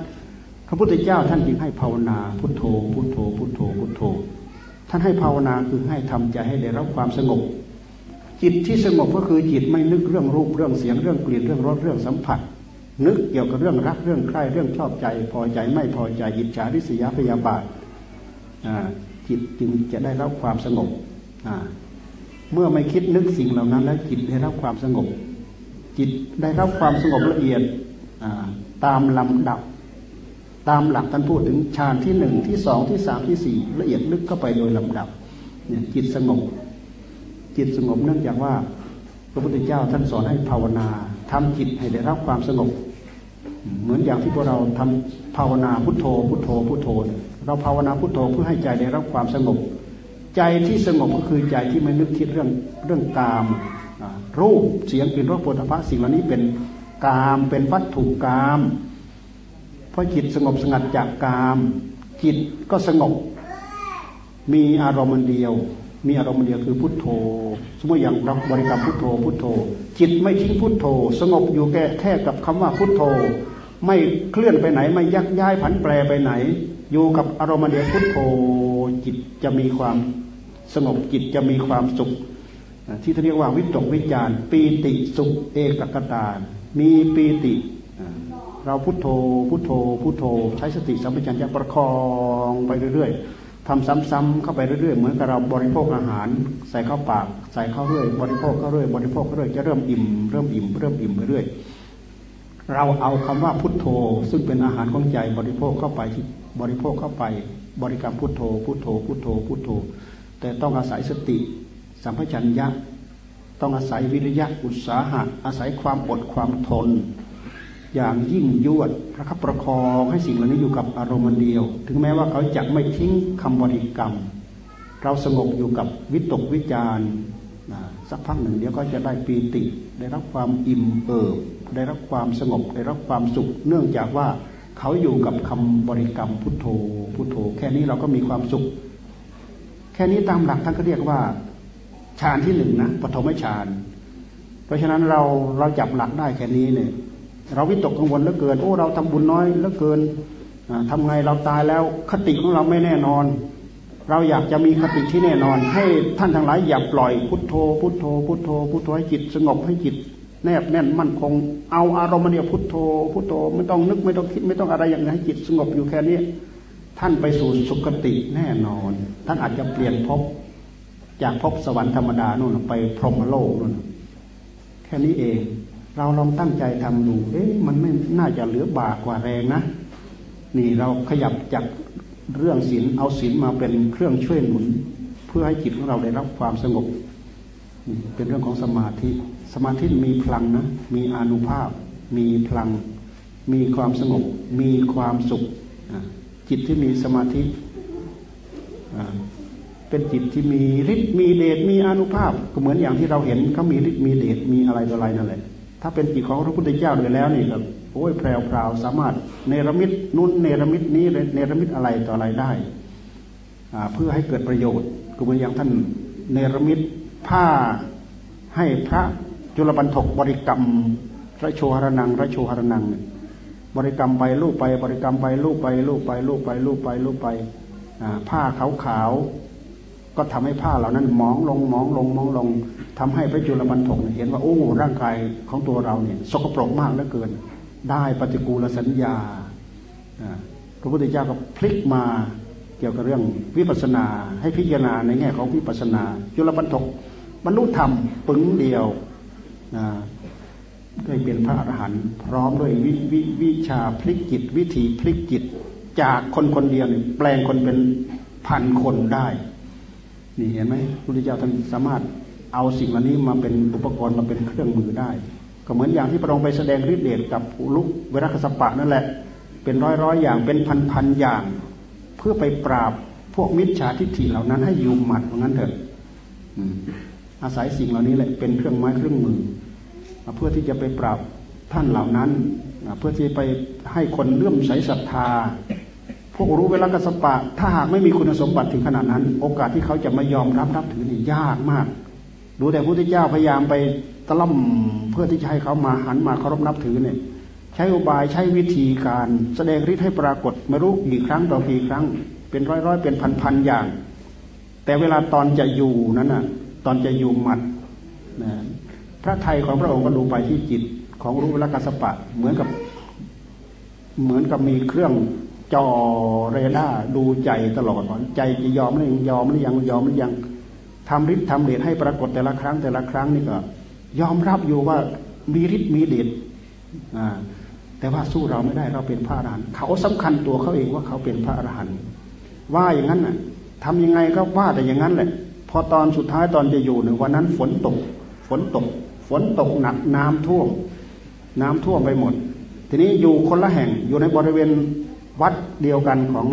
พระพุทธเจ้าท่านจึงให้ภาวนาพุทโธ พุทโธ พุทโธ พุทโธ ท่านให้ภาวนาคือให้ทำใจให้ได้รับความสงบ จิตที่สงบก็คือจิตไม่นึกเรื่องรูปเรื่องเสียงเรื่องกลิ่นเรื่องรสเรื่องสัมผัส นึกเกี่ยวกับเรื่องรักเรื่องใคร่เรื่องชอบใจ พอใจไม่พอใจยิจฉาริษยาพยาบาทจิตจึงจะได้รับความสงบเมื่อไม่คิดนึกสิ่งเหล่านั้น แล้วจิตได้รับความสงบ จิตได้รับความสงบละเอียดตามลำดับ ตามหลักท่านพูดถึงฌานที่หนึ่งที่สองที่สามที่สี่ละเอียดลึกเข้าไปโดยลำดับเนี่ยจิตสงบ จิตสงบเนื่องจากว่า พระพุทธเจ้าท่านสอนให้ภาวนาทำจิตให้ได้รับความสงบ เหมือนอย่างที่พวกเราทำภาวนาพุทโธ พุทโธพุทโธ เราภาวนาพุทโธเพื่อให้ใจได้รับความสงบ ใจที่สงบก็คือใจที่ไม่นึกคิดเรื่องเรื่องกามรูปเสียงกลิ่นรสปุถะสิ่งเหล่านี้เป็นกามเป็นวัตถุกาม เพราะจิตสงบสงัดจากกาม จิตก็สงบ มีอารมณ์เดียว มีอารมณ์เดียวคือพุทโธ สมมติอย่างเราบริกรรมพุทโธ พุทโธ จิตไม่ทิ้งพุทโธ สงบอยู่แค่แค่กับคำว่าพุทโธ ไม่เคลื่อนไปไหนไม่ยักย้ายผันแปรไปไหน อยู่กับอารมณ์เดียวพุทโธ จิตจะมีความสงบจิตจะมีความสุข ที่เรียกว่าวิตกวิจารปีติสุขเอกกตา มีปีติ เราพุทโธ พุทโธ พุทโธ ใช้สติสัมปชัญญะประคองไปเรื่อยๆทำซ้ำๆเข้าไปเรื่อยๆ เหมือนกับเราบริโภคอาหาร ใส่เข้าปาก ใส่เข้าเรื่อยบริโภคเข้าเรื่อยบริโภคเข้าเรื่อยจะเริ่มอิ่มเริ่มอิ่มเริ่มอิ่มไปเรื่อยเราเอาคำว่าพุทโธ ซึ่งเป็นอาหารของใจบริโภคเข้าไปที่บริโภคเข้าไป บริกรรมพุทโธ พุทโธ พุทโธ พุทโธ แต่ต้องอาศัยสติ สัมปชัญญะ ต้องอาศัยวิริยะอุตสาหะอาศัยความอดความทน อย่างยิ่งยวดประคับประคองให้สิ่งเหล่านี้อยู่กับอารมณ์เดียว ถึงแม้ว่าเขาจะไม่ทิ้งคำบริกรรม เราสงบอยู่กับวิตกวิจารสักพักหนึ่งเดียวก็จะได้ปีติ ได้รับความอิ่มเอิบได้รับความสงบได้รับความสุข เนื่องจากว่าเขาอยู่กับคำบริกรรมพุทโธพุทโธ แค่นี้เราก็มีความสุข แค่นี้ตามหลักท่านก็เรียกว่าฌานที่หนึ่งนะปฐมฌานเพราะฉะนั้นเราเราจับหลักได้แค่นี้เนี่ย เราวิตกกังวลเหลือเกิน โอ้ เราทำบุญน้อยเหลือเกินทำไงเราตายแล้วคติของเราไม่แน่นอน เราอยากจะมีคติที่แน่นอน ให้ท่านทั้งหลายอย่าปล่อยพุทโธ พุทโธ พุทโธ พุทโธให้จิตสงบให้จิต แนบแน่นมั่นคง เอาอารมณ์เดียวพุทโธ พุทโธไม่ต้องนึกไม่ต้องคิดไม่ต้องอะไรอย่างไรให้จิตสงบอยู่แค่นี้ท่านไปสู่สุคติแน่นอน ท่านอาจจะเปลี่ยนภพจากภพสวรรค์ธรรมดาโน่นไปพรหมโลกนู่นแค่นี้เอง เราลองตั้งใจทำดูเอ๊ะมันไม่น่าจะเหลือบากกว่าแรงนะ นี่เราขยับจากเรื่องศีลเอาศีลมาเป็นเครื่องช่วยหนุนเพื่อพื่อให้จิตของเราได้รับความสงบ เป็นเรื่องของสมาธิ สมาธิมีพลังนะ มีอนุภาพ มีพลัง มีความสงบ มีความสุข จิตที่มีสมาธิ เป็นจิตที่มีฤทธิ์มีเดชมีอนุภาพ ก็เหมือนอย่างที่เราเห็นเขามีฤทธิ์มีเดชมีอะไรต่ออะไรนั่นแหละ ถ้าเป็นจิตของพระพุทธเจ้าเลยแล้วนี่ก็โอ้ยแพรวพราวสามารถเนรมิตนุ่นเนรมิตนี้เนรมิตอะไรต่ออะไรได้เพื่อให้เกิดประโยชน์ก็เหมือนอย่างท่านเนรมิตผ้าให้พระจุลปันถกบริกรรมระโชหรนังระโชหรนัง บริกรรมไปลูกไป บริกรรมไปลูกไปลูกไปลูกไปลูกไปลูกไปผ้าขาวขาว ก็ทำให้ผ้าเหล่านั้นมองลงมองลงมองลงทำให้พระจุลปันถกเห็นว่าโอ้ร่างกายของตัวเราเนี่ยสกปรกมากเหลือเกิน ได้ปฏิกูลสัญญาพระพุทธเจ้าก็พลิกมาเกี่ยวกับเรื่องวิปัสนา ให้พิจารณาในแง่ของวิปัสนา จุลปันถกบรรลุธรรมปึงเดียวได้เป็นพระอรหันต์พร้อมด้วยวววิชาพลิกจิต วิธีพลิกจิต จากคนคนเดียวแปลงคนเป็นพันคนได้ นี่เห็นไหมพระพุทธเจ้าท่านสามารถเอาสิ่งเหล่านี้มาเป็นอุปกรณ์มาเป็นเครื่องมือได้ ก็เหมือนอย่างที่พระองค์ไปแสดงฤทธิเดชกับลุกเวรัคสปะนั่นแหละ เป็นร้อยร้อยอย่างเป็นพันพันอย่าง เพื่อไปปราบพวกมิจฉาทิฏฐิเหล่านั้นให้อยู่หมัดเพราะงั้นเถอะอาศัยสิ่งเหล่านี้แหละเป็นเครื่องไม้เครื่องมือ เพื่อที่จะไปปราบท่านเหล่านั้น เพื่อที่ไปให้คนเลื่อมใสศรัทธา พวกรู้เวลากสปะ ถ้าหากไม่มีคุณสมบัติถึงขนาดนั้น โอกาสที่เขาจะม่ยอมรับรับถือนี่ยากมาก ดูแต่พระพุทธเจ้าพยายามไปตล่อมเพื่อที่จะให้เขามาหันมาเคารพนับถือเนี่ยใช้อุบายใช้วิธีการแสดงฤทธิ์ให้ปรากฏไม่รู้กี่ครั้งต่อกี่ครั้ง เป็นร้อยร้อยเป็นพันพันอย่าง แต่เวลาตอนจะอยู่นั้นน่ะ ตอนจะอยู่หมัดนะพระทัยของพระองค์ก็ดูไปที่จิตของอุรุเวลกัสสปะเหมือนกับเหมือนกับมีเครื่อง จอเรดาร์ดูใจตลอดใจจะยอมหรือยังยอมหรือยังยอมหรือยังทำฤทธิ์ทำเดชให้ปรากฏแต่ละครั้งแต่ละครั้งนี่ก็ยอมรับอยู่ว่ามีฤทธิ์มีเดชแต่ว่าสู้เราไม่ได้เราเป็นพระอรหันต์เขาสำคัญตัวเขาเองว่าเขาเป็นพระอรหันต์ว่าอย่างนั้นน่ะทำยังไงก็ว่าแต่อย่างนั้นแหละ พอตอนสุดท้ายตอนจะอยู่หนึ่งวันนั้นฝนตก ฝนตก ฝนตกหนักน้ำท่วมน้ำท่วมไปหมด ทีนี้อยู่คนละแห่งอยู่ในบริเวณ วัดเดียวกันของ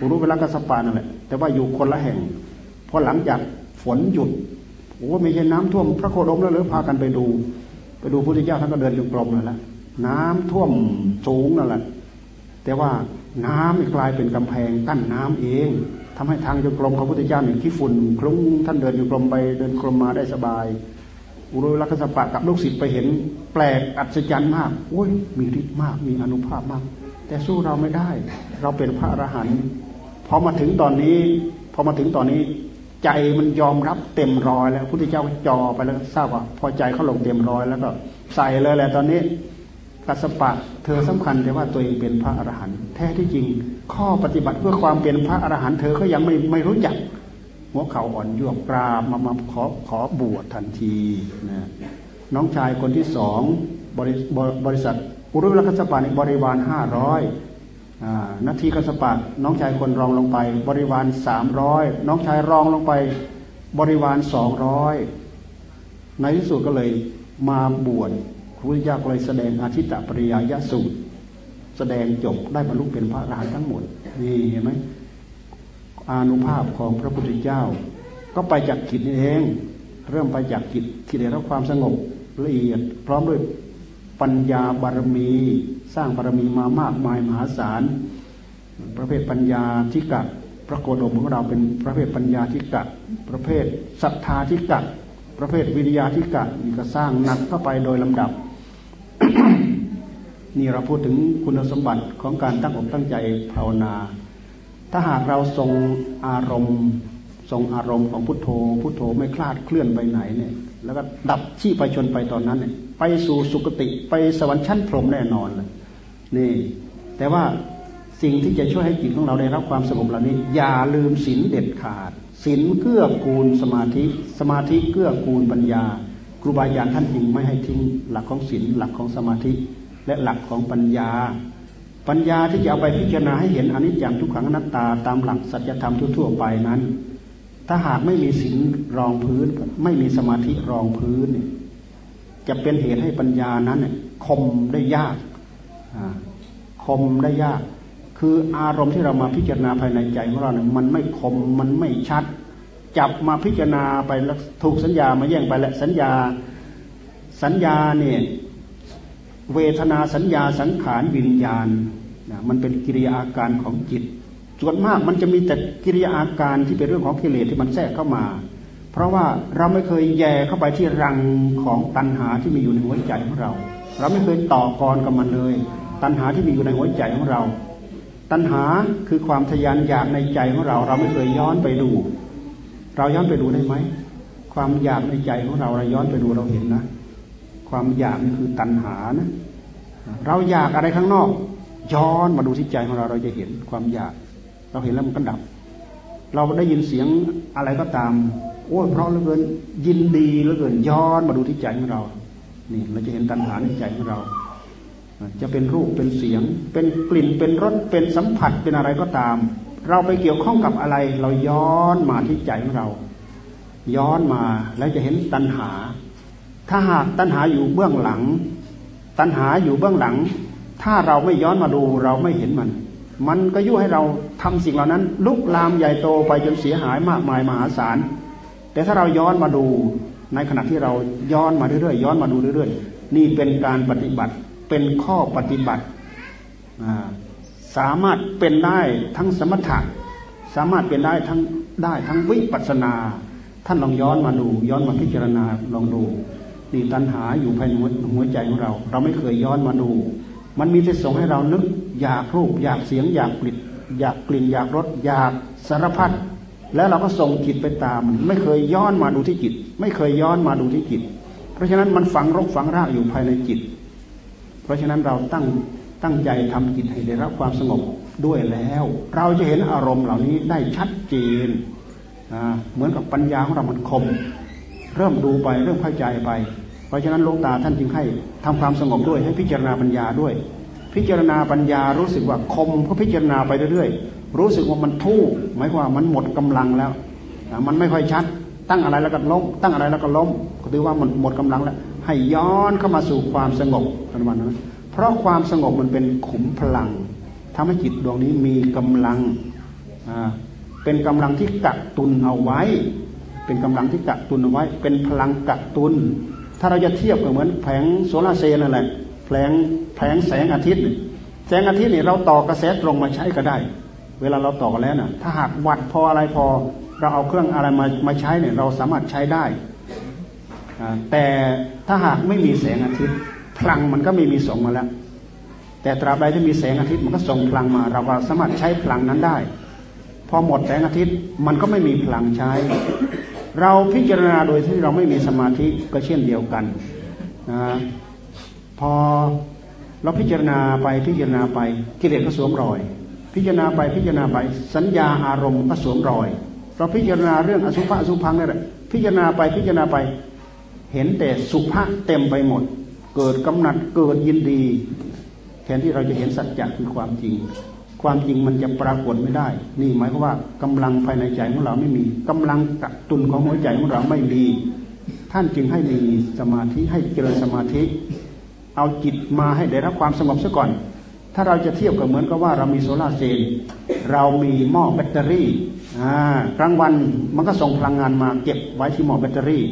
อุรุเวลากัสปานั่นแหละแต่ว่าอยู่คนละแห่งพอหลังจากฝนหยุดโอ้ไม่ใช่น้ำท่วมพระโคดมแล้วหรือพากันไปดู ไปดูพระพุทธเจ้าท่านก็เดินจงกรมนั่นแหละน้ำท่วมสูงนั่นแหละแต่ว่าน้ำกลายเป็นกำแพงกั้นน้ำเองทำให้ทางจงกรมพระพุทธเจ้าเนี่ยขี้ฝุ่นคลุ้งท่านเดินจงกรมไปเดินกรมมาได้สบายอุรุลักษปะกับลูกศิษย์ไปเห็น แปลกอัศจรรย์มากโอ้ยมีฤทธิ์มากมีอนุภาพมาก แต่สู้เราไม่ได้ เราเป็นพระอรหันต์พอมาถึงตอนนี้พอมาถึงตอนนี้ ใจมันยอมรับเต็มร้อยแล้วพุทธเจ้าจอไปแล้วทราบว่า พอใจเขาลงเต็มร้อยแล้วก็ใส่เลยแหละตอนนี้กัสปะเธอสำคัญแต่ว่าตัวเองเป็นพระอรหันต์แท้ที่จริง ข้อปฏิบัติเพื่อความเป็นพระอรหันต์เธอก็ยังไม่ไม่รู้จัก หัวเข่าอ่อนยวกราบมามาขอขอบวชทันทีนะน้องชายคนที่สองบริบริษัท อุรุเวลกัสปะนี่บริวารห้าร้อยนาทีกัสปะน้องชายคนรองลงไป บริวารสามร้อยน้องชายรองลงไป บริวารสองร้อยในที่สุดก็เลยมาบวชพระพุทธเจ้ากเลยแสดงอาทิตตปริยายสูตร แสดงจบได้บรรลุเป็นพระอรหันต์ทั้งหมดนี่เห็นไหมอานุภาพของพระพุทธเจ้า ก็ไปจากจิตเอง เริ่มไปจากจิตที่ได้รับความสงบละเอียด พร้อมด้วย ปัญญาบารมี สร้างบารมีมามากมายมหาศาลประเภทปัญญาที่กัดพระโกดมของเราเป็นประเภทปัญญาที่กัดประเภทศรัทธาที่กัดประเภทวิริยาที่กัดนี่ก็สร้างหนักเข้าไปโดยลำดับ นี่เราพูดถึงคุณสมบัติของการตั้งอกตั้งใจภาวนา ถ้าหากเราทรงอารมณ์ทรงอารมณ์ของพุทโธพุทโธไม่คลาดเคลื่อนไปไหนเนี่ย แล้วก็ดับชี้ไปชนไปตอนนั้นเนี่ย ไปสู่สุคติไปสวรรค์ชั้นพรหมแน่นอนเลยนี่ แต่ว่าสิ่งที่จะช่วยให้จิตของเราได้รับความสงบเหล่านี้ อย่าลืมศีลเด็ดขาดศีลเกื้อกูลสมาธิสมาธิเกื้อกูลปัญญา ครูบาอาจารย์ท่านจึงไม่ให้ทิ้งหลักของศีลหลักของสมาธิและหลักของปัญญา ปัญญาที่จะเอาไปพิจารณาให้เห็นอนิจจังทุกขังอนัตตาตามหลักสัจธรรมทั่วๆไปนั้น ถ้าหากไม่มีศีลรองพื้น ไม่มีสมาธิรองพื้นเนี่ย จะเป็นเหตุให้ปัญญานั้นเนี่ยคมได้ยากคมได้ยาก คืออารมณ์ที่เรามาพิจารณาภายในใจของเราเนี่ยมันไม่คมมันไม่ชัด จับมาพิจารณาไปแล้วถูกสัญญามาแย่งไปแล้วสัญญาสัญญาเนี่ยเวทนาสัญญาสังขารวิญญาณนะมันเป็นกิริยาอาการของจิต ส่วนมากมันจะมีแต่กิริยาอาการที่เป็นเรื่องของกิเลสที่มันแทรกเข้ามา ราะว่าเราไม่เคยแย่เข้าไปที่รังของตัณหาที่มีอยู่ในหัวใจของเรา เราไม่เคยต่อกรกับมันเลย ตัณหาที่มีอยู่ในหัวใจของเรา ตัณหาคือความทยานอยากในใจของเรา เราไม่เคยย้อนไปดู เราย้อนไปดูได้ไหมความอยากในใจของเราเราย้อนไปดูเราเห็นนะความอยากนี่คือตัณหานะเราอยากอะไรข้างนอก ย้อนมาดูที่ใจของเราเราจะเห็นความอยาก เราเห็นแล้วมันก็ดับ เราได้ยินเสียงอะไรก็ตาม โอ้เพราะเหลือเกินยินดีเหลือเกินย้อนมาดูที่ใจของเรานี่เราจะเห็นตัณหาในใจของเรา จะเป็นรูปเป็นเสียง เป็นกลิ่นเป็นรสเป็นสัมผัสเป็นอะไรก็ตาม เราไปเกี่ยวข้องกับอะไร เราย้อนมาที่ใจของเรา ย้อนมาแล้วจะเห็นตัณหา ถ้าหากตัณหาอยู่เบื้องหลัง ตัณหาอยู่เบื้องหลัง ถ้าเราไม่ย้อนมาดูเราไม่เห็นมัน มันก็ยุ่ให้เราทำสิ่งเหล่านั้น ลุกลามใหญ่โตไปจนเสียหายมากมายมหาศาล แต่ถ้าเราย้อนมาดูในขณะที่เราย้อนมาเรื่อยๆย้อนมาดูเรื่อยๆ นี่เป็นการปฏิบัติเป็นข้อปฏิบัติสามารถเป็นได้ทั้งสมถะสามารถเป็นได้ทั้งได้ทั้งวิปัสนา ท่านลองย้อนมาดู ย้อนมาพิจารณาลองดูนี่ตัณหาอยู่ภายในหัวใจของเรา เราไม่เคยย้อนมาดู มันมีแต่ส่งให้เรานึก อยากรูป อยากเสียง อยากกลิ่นอยากกลิ่นอยากรสอยากสารพัด แล้วเราก็ส่งจิตไปตามไม่เคยย้อนมาดูที่จิต ไม่เคยย้อนมาดูที่จิต เพราะฉะนั้นมันฝังรกฝังรากอยู่ภายในจิต เพราะฉะนั้นเราตั้งตั้งใจทำจิตให้ได้รับความสงบด้วยแล้ว เราจะเห็นอารมณ์เหล่านี้ได้ชัดเจนเหมือนกับปัญญาของเรามันคม เริ่มดูไปเริ่มเข้าใจไป เพราะฉะนั้นลงตาท่านจึงให้ทำความสงบด้วยให้พิจารณาปัญญาด้วย พิจารณาปัญญารู้สึกว่าคมก็พิจารณาไปเรื่อยๆ รู้สึกว่ามันทู่หมายความว่ามันหมดกำลังแล้วมันไม่ค่อยชัด ตั้งอะไรแล้วก็ล้ม ตั้งอะไรแล้วก็ล้ม ก็ถือว่ามันหมดกำลังแล้ว ให้ย้อนเข้ามาสู่ความสงบทันวันนั้นเพราะความสงบมันเป็นขุมพลังทำให้จิตดวงนี้มีกำลังเป็นกำลังที่กักตุนเอาไว้ เป็นกำลังที่กักตุนเอาไว้ เป็นพลังกักตุน ถ้าเราจะเทียบก็เหมือนแผงโซลาเซลล์นั่นแหละแผงแผงแสงอาทิตย์ แสงอาทิตย์นี่เราต่อกระแสตรงมาใช้ก็ได้ เวลาเราต่อกันแล้วนะ่ะ ถ้าหากวัดพออะไรพอ เราเอาเครื่องอะไรมามาใช้เนี่ย เราสามารถใช้ได้ แต่ถ้าหากไม่มีแสงอาทิตย์ พลังมันก็ไม่มีส่งมาแล้ว แต่ตราบใดที่มีแสงอาทิตย์มันก็ส่งพลังมา เราก็สามารถใช้พลังนั้นได้ พอหมดแสงอาทิตย์มันก็ไม่มีพลังใช้ เราพิจารณาโดยที่เราไม่มีสมาธิก็เช่นเดียวกันนะพอเราพิจารณาไปพิจารณาไปกิเลสก็สวมรอย พิจารณาไปพิจารณาไป สัญญาอารมณ์ก็สวมรอย เราพิจารณาเรื่องอสุภะอสุพังนี่แหละพิจารณาไปพิจารณาไป เห็นแต่สุภะเต็มไปหมด เกิดกำหนัดเกิดยินดี แทนที่เราจะเห็นสัจจะคือความจริง ความจริงมันจะปรากฏไม่ได้ นี่หมายความว่ากำลังภายในใจของเราไม่มีกำลังกักตุนของหัวใจของเราไม่มีท่านจึงให้มีสมาธิให้เจริญสมาธิ เอาจิตมาให้ได้รับความสงบซะก่อน ถ้าเราจะเทียบกับเหมือนกับว่าเรามีโซลาเซลล์เรามีหม้อแบตเตอรี่กลางวันมันก็ส่งพลังงานมาเก็บไว้ที่หม้อแบตเตอรี่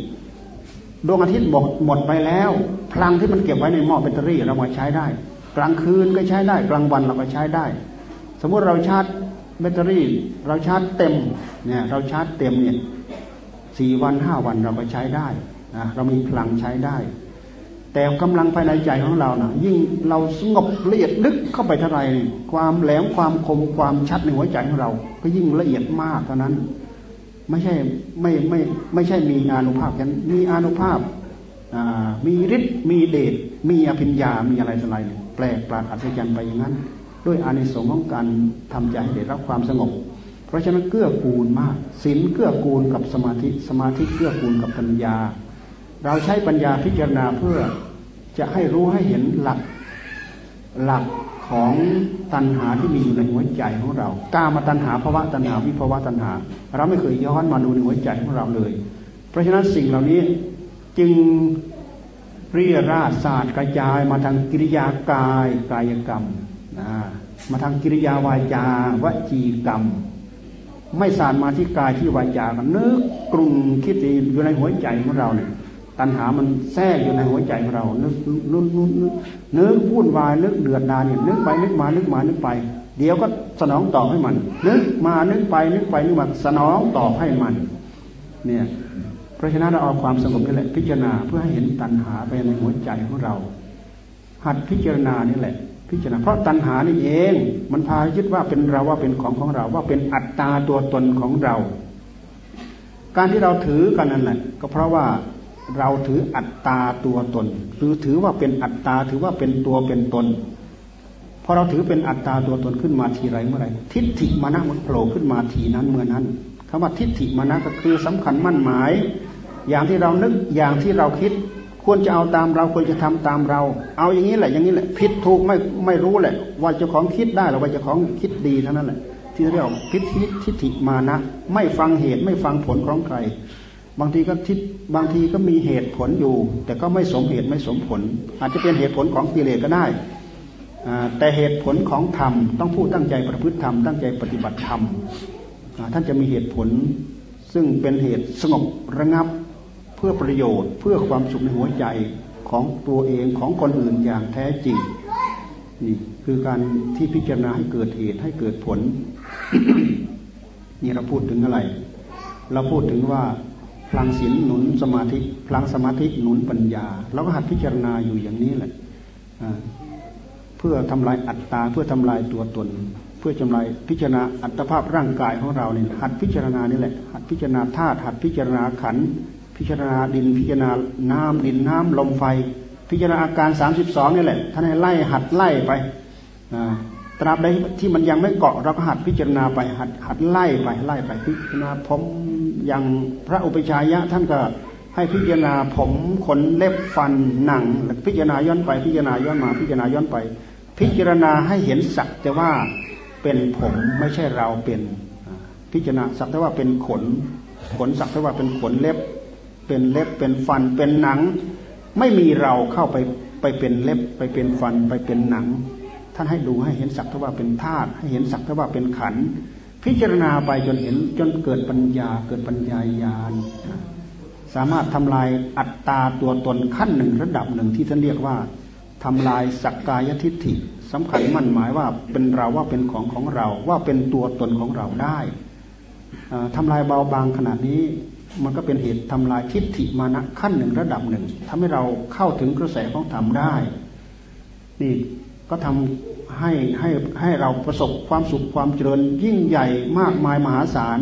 ดวงอาทิตย์หมดหมดไปแล้ว พลังที่มันเก็บไว้ในหม้อแบตเตอรี่เรามาใช้ได้ กลางคืนก็ใช้ได้ กลางวันเราก็ใช้ได้ สมมุติเราชาร์จแบตเตอรี่ เราชาร์จเต็มเนี่ยเราชาร์จเต็มเนี่ยสี่วันห้าวันเราก็ใช้ได้นะเรามีพลังใช้ได้ แต่กำลังภายในใจของเรานะยิ่งเราสงบละเอียดลึกเข้าไปเท่าไหร่ความแหลมความคมความชัดในหัวใจของเรา ก็ยิ่งละเอียดมากเท่านั้น ไม่ใช่ไม่ไม่ไม่ใช่มีอานุภาพกันมีอานุภาพมีฤทธิ์มีเดชมีอภิญญามีอะไรต่ออะไรแปลกปราดอัศจรรย์ไปอย่างนั้น ด้วยอานิสงส์ของการทำใจให้ได้รับความสงบ เพราะฉะนั้นเกื้อกูลมากศีลเกื้อกูลกับสมาธิสมาธิเกื้อกูลกับปัญญา เราใช้ปัญญาพิจารณาเพื่อ จะให้รู้ให้เห็นหลักหลักของตัณหาที่มีอยู่ในหัวใจของเรา กามาตัณหาภาวะตัณหาวิภาวะตัณหา เราไม่เคยย้อนมาดูในหัวใจของเราเลย เพราะฉะนั้นสิ่งเหล่านี้จึงเรียราศาสตร์กระจายมาทางกิริยากายกายกรรมนะมาทางกิริยาวาจาวจีกรรม ไม่สานมาที่กายที่วาจากันนึกกลุ่มคิดอยู่ในหัวใจของเราเนี่ย ตัณหามันแทรกอยู่ในหัวใจของเรานึกนึกนึกนึกนึกวุ่นวายนึกเดือดดาเนี่ยนึกไปนึกมานึกมานึกไป เดี๋ยวก็สนองตอบให้มัน นึกมานึกไปนึกไปนึกมาสนองตอบให้มัน เนี่ยเพราะฉะนั้นเราเอาความสงบนี่แหละพิจารณาเพื่อให้เห็นตัณหาไปในหัวใจของเรา หัดพิจารณานี่แหละ พิจารณาเพราะตัณหานี่เอง มันพายึดว่าเป็นเราว่าเป็นของของเรา ว่าเป็นอัตตาตัวตนของเรา การที่เราถือกันนั่นแหละก็เพราะว่า เราถืออัตตาตัวตน หรือถือว่าเป็นอัตตาถือว่าเป็นตัวเป็นตนพอเราถือเป็นอัตตาตัวตนขึ้นมาทีไรเมื่อไรทิฏฐิมานะมันโผล่ขึ้นมาทีนั้นเมื่อนั้นคำว่าทิฏฐิมานะก็คือสำคัญมั่นหมาย อย่างที่เรานึกอย่างที่เราคิด ควรจะเอาตามเราควรจะทำตามเรา เอาอย่างนี้แหละอย่างนี้แหละผิดถูกไม่ไม่รู้แหละ ว่าเจ้าของคิดได้หรือว่าเจ้าของคิดดีเท่านั้นแหละที่เรียกพิทิฏฐิมานะ ไม่ฟังเหตุไม่ฟังผลของใคร บางทีก็ทิศบางทีก็มีเหตุผลอยู่ แต่ก็ไม่สมเหตุไม่สมผล อาจจะเป็นเหตุผลของกิเลสก็ได้ แต่เหตุผลของธรรมต้องผู้ตั้งใจประพฤติธรรมตั้งใจปฏิบัติธรรมท่านจะมีเหตุผลซึ่งเป็นเหตุสงบระงับเพื่อประโยชน์ เพื่อความสุขในหัวใจของตัวเองของคนอื่นอย่างแท้จริงนี่คือการที่พิจารณาให้เกิดเหตุให้เกิดผลนี่เราพูดถึงอะไร เราพูดถึงว่า พลังศีลหนุนสมาธิพลังสมาธิหนุนปัญญาเราก็หัดพิจารณาอยู่อย่างนี้แหละเพื่อทำลายอัตตาเพื่อทำลายตัวตน เพื่อทำลายพิจารณาอัตภาพร่างกายของเราเนี่ยหัดพิจารณานี่แหละ หัดพิจารณาธาตุหัดพิจารณาขันพิจารณาดินพิจารณาน้ำดินน้ำลมไฟ พิจารณาอาการ 32นี่แหละท่านให้ไล่หัดไล่ไปตราบใดที่มันยังไม่เกาะเราก็หัดพิจารณาไปหัดหัดไล่ไปไล่ไปพิจารณาผม อย่างพระอุปชายะท่านก็ให้พิจารณาผมขนเล็บฟันหนัง พิจารณาย้อนไปพิจารณาย้อนมาพิจารณาย้อนไป พิจารณาให้เห็นสักแต่ว่าเป็นผมไม่ใช่เราเป็นพิจารณาสักแต่ว่าเป็นขน ขนสักแต่ว่าเป็นขนเล็บ เป็นเล็บเป็นฟันเป็นหนัง ไม่มีเราเข้าไปไปเป็นเล็บไปเป็นฟันไปเป็นหนัง ท่านให้ดูให้เห็นสักแต่ว่าเป็นธาตุให้เห็นสักแต่ว่าเป็นขันธ์ พิจารณาไปจนเห็นจนเกิดปัญญาเกิดปัญญาญาณสามารถทำลายอัตตาตัวตนขั้นหนึ่งระดับหนึ่งที่ท่านเรียกว่าทำลายสักกายทิฏฐิสำคัญมั่นหมายว่าเป็นเราว่าเป็นของของเราว่าเป็นตัวตนของเราได้ทำลายเบาบางขนาดนี้มันก็เป็นเหตุทำลายทิฏฐิมานะขั้นหนึ่งระดับหนึ่งทำให้เราเข้าถึงกระแสของธรรมได้ นี่ ก็ทำให้ให้ให้เราประสบความสุขความเจริญยิ่งใหญ่มากมายมหาศาล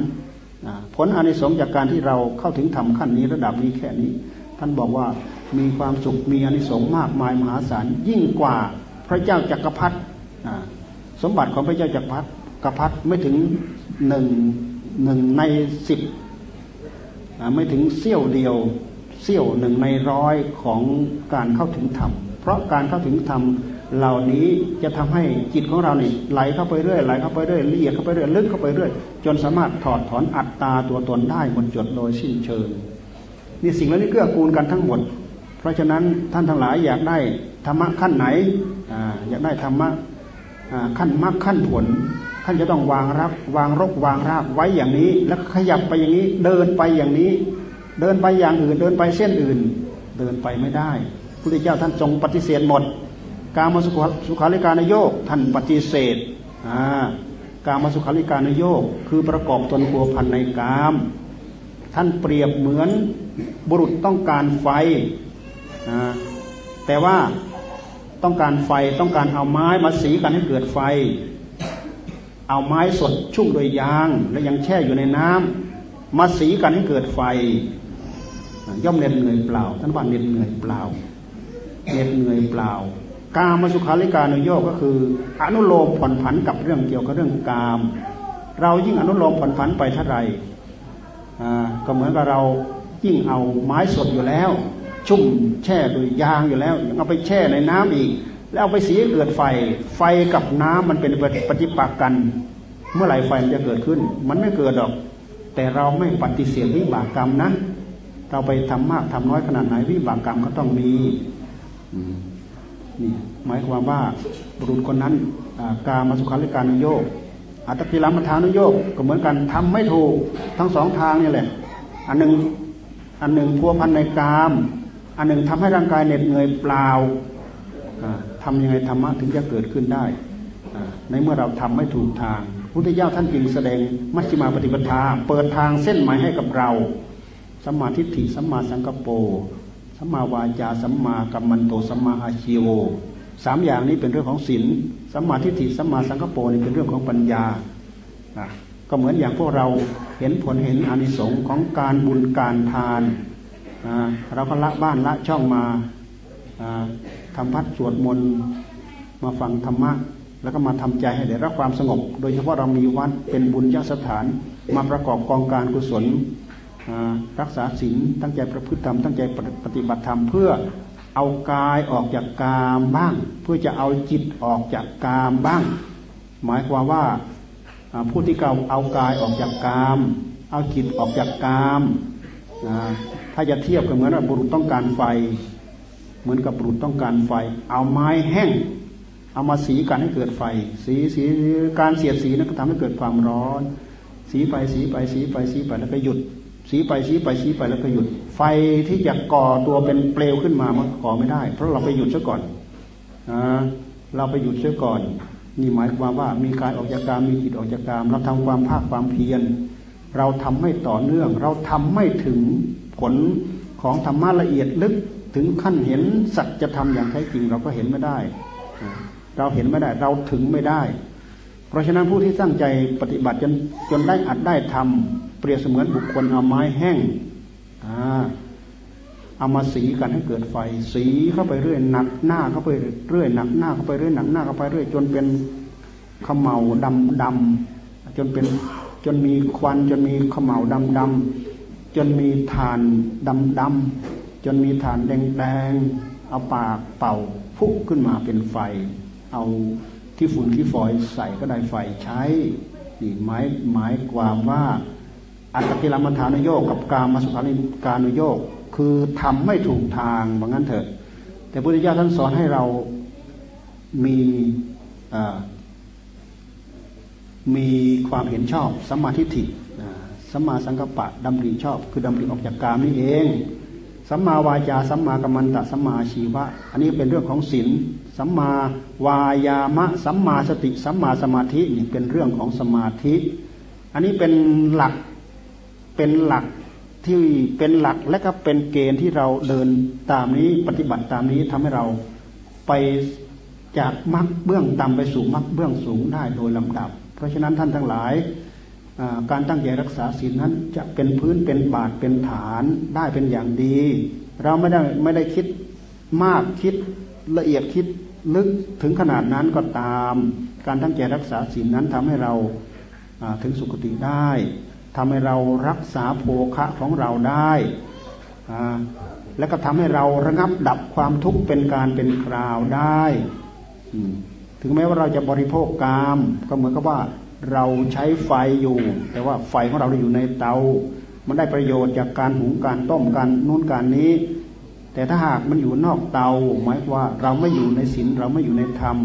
ผลอานิสงส์จากการที่เราเข้าถึงธรรมขั้นนี้ระดับนี้แค่นี้ ท่านบอกว่ามีความสุขมีอานิสงส์มากมายมหาศาลยิ่งกว่าพระเจ้าจักรพรรดิสมบัติของพระเจ้าจักรพรรดิกพรรดิไม่ถึงหนึ่งหนึ่งในสิบไม่ถึงเสี้ยวเดียวเสี้ยวหนึ่งในร้อยของการเข้าถึงธรรมเพราะการเข้าถึงธรรม เหล่านี้จะทำให้จิตของเราเนี่ยไหลเข้าไปเรื่อยไหลเข้าไปเรื่อยละเอียดเข้าไปเรื่อยลึกเข้าไปเรื่อยจนสามารถถอดถอนอัตตาตัวตนได้หมดจดโดยสิ้นเชิงนี่สิ่งเหล่านี้เกื้อกูลกันทั้งหมด เพราะฉะนั้นท่านทั้งหลายอยากได้ธรรมะขั้นไหนออยากได้ธรรมะขั้นมรรคขั้นผลท่านจะต้องวางรับวางรกวางรากไว้อย่างนี้ แล้วขยับไปอย่างนี้เดินไปอย่างนี้ เดินไปอย่างอื่นเดินไปเส้นอื่น เดินไปไม่ได้พระพุทธเจ้าท่านทรงปฏิเสธหมด การมาสุขาริการนโยกท่านปฏิเสธการมาสุขาริการนโยกคือประกอบตนบัวพันในกาม ท่านเปรียบเหมือนบุรุษต้องการไฟ แต่ว่าต้องการไฟต้องการเอาไม้มาสีกันให้เกิดไฟ เอาไม้สดชุ่มโดยยาง และยังแช่อยู่ในน้ำมาสีกันให้เกิดไฟ ย่อมเหน็ดเหนื่อยเปล่า ท่านว่าเหน็ดเหนื่อยเปล่าเหน็ดเหนื่อยเปล่า กามสุขาริการุโยกก็คือ อนุโลมผ่อนผันกับเรื่องเกี่ยวกับเรื่องกาม เรายิ่งอนุโลมผ่อนผันไปเท่าไรก็เหมือนกับเรายิ่งเอาไม้สดอยู่แล้ว ชุ่มแช่ด้วยยางอยู่แล้วยังเอาไปแช่ในน้ำอีก แล้วเอาไปสีเกิดไฟ ไฟกับน้ำมันเป็นปฏิปักษ์กัน เมื่อไหร่ไฟมันจะเกิดขึ้น มันไม่เกิดหรอก แต่เราไม่ปฏิเสธวิบากกรรมนะ เราไปทำมากทำน้อยขนาดไหนวิบากกรรมก็ต้องมี นี่หมายความว่าบุรุษคนนั้นการมาสุขาริการนุโยกอัตติลมัทานุโยกก็เหมือนกันทำไม่ถูกทั้งสองทางนี่แหละ อันหนึ่งอันหนึ่งพัวพันในกาม อันหนึ่งทำให้ร่างกายเหน็ดเหนื่อยเปล่าทำยังไงธรรมะถึงจะเกิดขึ้นได้ ในเมื่อเราทำไม่ถูกทางพุทธเจ้าท่านจึงแสดงมัชฌิมาปฏิปทา เปิดทางเส้นหมายให้กับเราสัมมาทิฏฐิสัมมาสังกปร สัมมาวาจาสัมมากัมมันโตสัมมาอาชีโวสามอย่างนี้เป็นเรื่องของศีลสัมมาทิฏฐิสัมมาสังกปรนี่เป็นเรื่องของปัญญาก็เหมือนอย่างพวกเราเห็นผลเห็นอานิสงส์ของการบุญการทานเราก็ละบ้านละช่องมาทำพัดสวดมนต์มาฟังธรรมะแล้วก็มาทำใจให้ได้รับความสงบ โดยเฉพาะเรามีวัดเป็นบุญยสถาน มาประกอบกองการกุศล รักษาศีลตั้งใจประพฤติธรรมตั้งใจปฏิบัติธรรมเพื่อเอากายออกจากกามบ้าง เพื่อจะเอาจิตออกจากกามบ้าง หมายความว่าผู้ที่เก่าเอากายออกจากกาม เอาจิตออกจากกามถ้าจะเทียบก็เหมือนบุรุษต้องการไฟ เหมือนกับปรุดต้องการไฟ เอาไม้แห้ง เอามาสีกันให้เกิดไฟ สีสีการเสียดสีนั้นก็ทำให้เกิดความร้อน สีไปสีไปสีไปสีไปแล้วก็หยุด สีไปสีไปสีไปแล้วก็หยุด ไฟที่จะก่อตัวเป็นเปลวขึ้นมามันก่อไม่ได้ เพราะเราไปหยุดซะก่อนนะเราไปหยุดซะก่อน นี่หมายความว่ามีกายออกจากกามมีจิตออกจากกาม เราทำความภาคความเพียร เราทำไม่ต่อเนื่อง เราทำไม่ถึงผลของธรรมะละเอียดลึกถึงขั้นเห็นสัจธรรมอย่างแท้จริงเราก็เห็นไม่ได้ เราเห็นไม่ได้ เราถึงไม่ได้ เพราะฉะนั้นผู้ที่ตั้งใจปฏิบัติจนจนได้อัดได้ทำ ปรียบเสมือนบุคคลเอาไม้แห้งเอามาสีกันให้เกิดไฟ สีเข้าไปเรื่อยหนักหน้าเข้าไปเรื่อยหนักหน้าเข้าไปเรื่อยหนักหน้าเข้าไปเรื่อยจนเป็นขมเหลาดำดำจนเป็นจนมีควันจนมีขมเหลาดำดำจนมีฐานดำดำจนมีฐานแดงๆเอาปากเป่าพุ่งขึ้นมาเป็นไฟ เอาที่ฝุ่นที่ฝอยใส่ก็ได้ไฟใช้นี่หมายหมายความว่า อัตติลมัฐานโยกกับการมาสุขานิการนโยกคือทำไม่ถูกทางว่างั้นเถอะ แต่พุทธเจ้าท่านสอนให้เรามีมีความเห็นชอบสัมมาทิฏฐิสัมมาสังกัปปะดำริชอบ คือดำริออกจากกามนี่เองสัมมาวาจาสัมมากัมมันตะสัมมาชีวะ อันนี้เป็นเรื่องของศีลสัมมาวายามะสัมมาสติสัมมาสมาธินี่เป็นเรื่องของสมาธิ อันนี้เป็นหลัก เป็นหลักที่เป็นหลักและก็เป็นเกณฑ์ที่เราเดินตามนี้ปฏิบัติตามนี้ทำให้เราไปจากมรรคเบื้องต่ำไปสู่มรรคเบื้องสูงได้โดยลำดับ เพราะฉะนั้นท่านทั้งหลายการตั้งใจรักษาศีลนั้นจะเป็นพื้นเป็นบาทเป็นฐานได้เป็นอย่างดี เราไม่ได้ไม่ได้คิดมากคิดละเอียดคิดลึกถึงขนาดนั้นก็ตาม การตั้งใจรักษาศีลนั้นทำให้เราถึงสุคติได้ ทำให้เรารักษาโภคะของเราได้ และก็ทำให้เราระงับดับความทุกข์เป็นการเป็นคราวได้ ถึงแม้ว่าเราจะบริโภคกาม ก็เหมือนกับว่าเราใช้ไฟอยู่ แต่ว่าไฟของเราอยู่ในเตา มันได้ประโยชน์จากการหุงการต้มการนู้นการนี้ แต่ถ้าหากมันอยู่นอกเตา หมายว่าเราไม่อยู่ในศีลเราไม่อยู่ในธรรม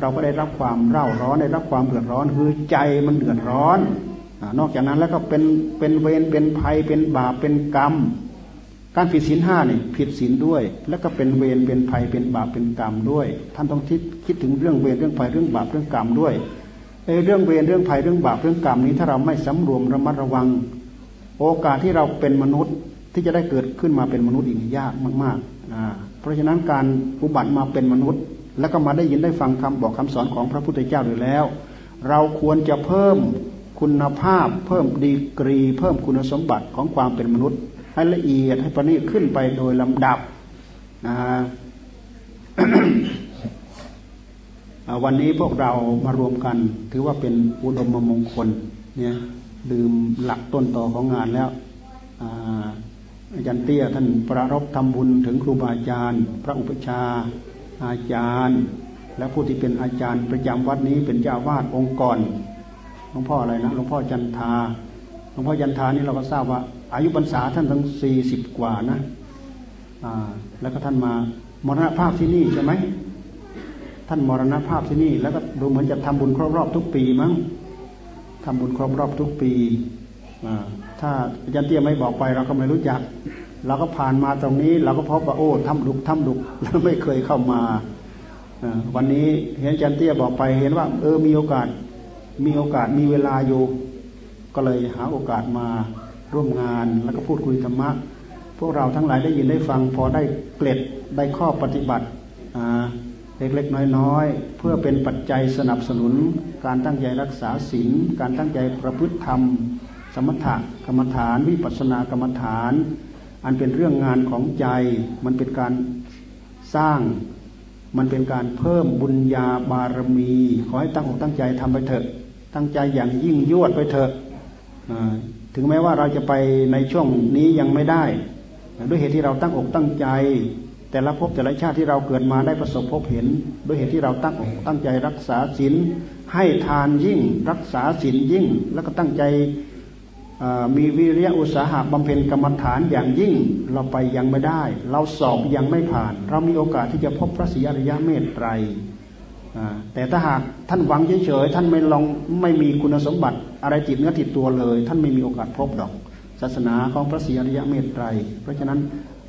เราก็ได้รับความเร่าร้อนได้รับความเดือดร้อนคือใจมันเดือดร้อน นอกจากนั้นแล้วก็เป็นเป็นเวรเป็นภัยเป็นบาปเป็นกรรม การผิดศีลห้านี่ผิดศีลด้วย แล้วก็เป็นเวรเป็นภัยเป็นบาปเป็นกรรมด้วย ท่านต้องคิดคิดถึงเรื่องเวรเรื่องภัยเรื่องบาปเรื่องกรรมด้วยเรื่องเวรเรื่องภัยเรื่องบาปเรื่องกรรมนี้ถ้าเราไม่สำรวมระมัดระวัง โอกาสที่เราเป็นมนุษย์ที่จะได้เกิดขึ้นมาเป็นมนุษย์อีกยากมากๆเพราะฉะนั้นการอุบัติมาเป็นมนุษย์ แล้วก็มาได้ยินได้ฟังคำบอกคำสอนของพระพุทธเจ้าอยู่แล้ว เราควรจะเพิ่ม คุณภาพ เพิ่มดีกรี เพิ่มคุณสมบัติของความเป็นมนุษย์ ให้ละเอียดให้ประณีตขึ้นไปโดยลำดับนะวันนี้พวกเรามารวมกันถือว่าเป็นอุดมมงคลเนี่ยดื่มหลักต้นต่อของงานแล้วอาจารย์เตี้ยท่านประรบทำบุญถึงครูบาอาจารย์ พระอุปชาอาจารย์ และผู้ที่เป็นอาจารย์ประจำวัดนี้เป็นเจ้าวาดองค์กร ลวงพ่ออะไรนะหลวงพ่อจันทาหลวงพ่อจันทานี่เราก็ทราบว่า อายุพรรษาท่านทั้งสี่สิบกว่านะอ่า แล้วก็ท่านมามรณภาพที่นี่ใช่ไหมท่านมรณภาพที่นี่ แล้วก็ดูเหมือนจะทำบุญครบรอบทุกปีมั้งทำบุญครบรอบทุกปีถ้าอาจารย์เตี้ยไม่บอกไปเราก็ไม่รู้จัก เราก็ผ่านมาตรงนี้ เราก็พบว่าโอ้ทำดุกทำดุกแล้วไม่เคยเข้ามาวันนี้เห็นอาจารย์เตี้ยบอกไปเห็นว่า เออมีโอกาส มีโอกาสมีเวลาอยู่ ก็เลยหาโอกาสมาร่วมงานแล้วก็พูดคุยธรรมะ พวกเราทั้งหลายได้ยินได้ฟังพอได้เกล็ดได้ข้อปฏิบัติเล็กๆน้อยๆ เพื่อเป็นปัจจัยสนับสนุน การตั้งใจรักษาศีลการตั้งใจประพฤติธรรม สมถะกรรมฐาน วิปัสสนากรรมฐาน อันเป็นเรื่องงานของใจ มันเป็นการสร้าง มันเป็นการเพิ่มบุญญาบารมี ขอให้ตั้งอกตั้งใจทำไปเถอะ ตั้งใจอย่างยิ่งยวดไปเถอะถึงแม้ว่าเราจะไปในช่วงนี้ยังไม่ได้ ด้วยเหตุที่เราตั้งอกตั้งใจ แต่ละภพแต่ละชาติที่เราเกิดมาได้ประสบพบเห็น ด้วยเหตุที่เราตั้งอกตั้งใจรักษาศีลให้ทานยิ่ง รักษาศีลยิ่ง แล้วก็ตั้งใจมีวิริยะอุตสาหะบำเพ็ญกรรมฐานอย่างยิ่งเราไปยังไม่ได้ เราสอบยังไม่ผ่าน เรามีโอกาสที่จะพบพระศรีอริยเมตไตร แต่ถ้าหากท่านหวังเฉยๆท่านไม่ลองไม่มีคุณสมบัติ อะไรติดเนื้อติดตัวเลย ท่านไม่มีโอกาสพบดอก ศาสนาของพระศรีอริยเมตไตร เพราะฉะนั้น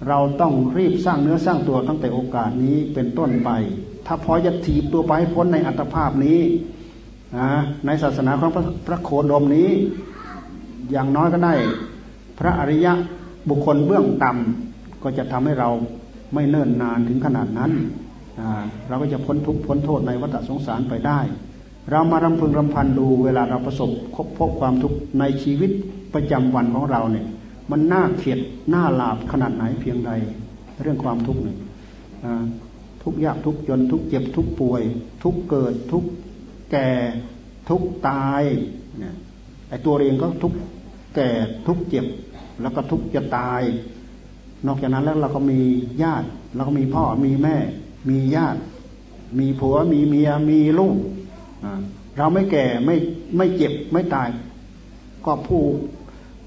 เราต้องรีบสร้างเนื้อสร้างตัวตั้งแต่โอกาสนี้เป็นต้นไป ถ้าพอจะถีบตัวไปพ้นในอัตภาพนี้ในศาสนาของพระพระโคดมนี้ อย่างน้อยก็ได้ พระอริยะบุคคลเบื้องต่ำก็จะทำให้เราไม่เนิ่นนานถึงขนาดนั้น เราก็จะพ้นทุกข์พ้นโทษในวัฏสงสารไปได้ เรามารำพึงรำพันดูเวลาเราประสบพบพบความทุกข์ในชีวิตประจำวันของเราเนี่ย มันน่าเข็ดน่าลาบขนาดไหนเพียงใด เรื่องความทุกข์เนี่ยทุกยากทุกจนทุกเจ็บทุกป่วย ทุกเกิดทุกแก่ทุกตายเนี่ยไอตัวเองก็ทุกแก่ทุกเจ็บแล้วก็ทุกจะตาย นอกจากนั้นแล้วเราก็มีญาติเราก็มีพ่อมีแม่ มีญาติ มีผัวมีเมียมีลูกเราไม่แก่ไม่ไม่เจ็บไม่ตาย ก็ผู้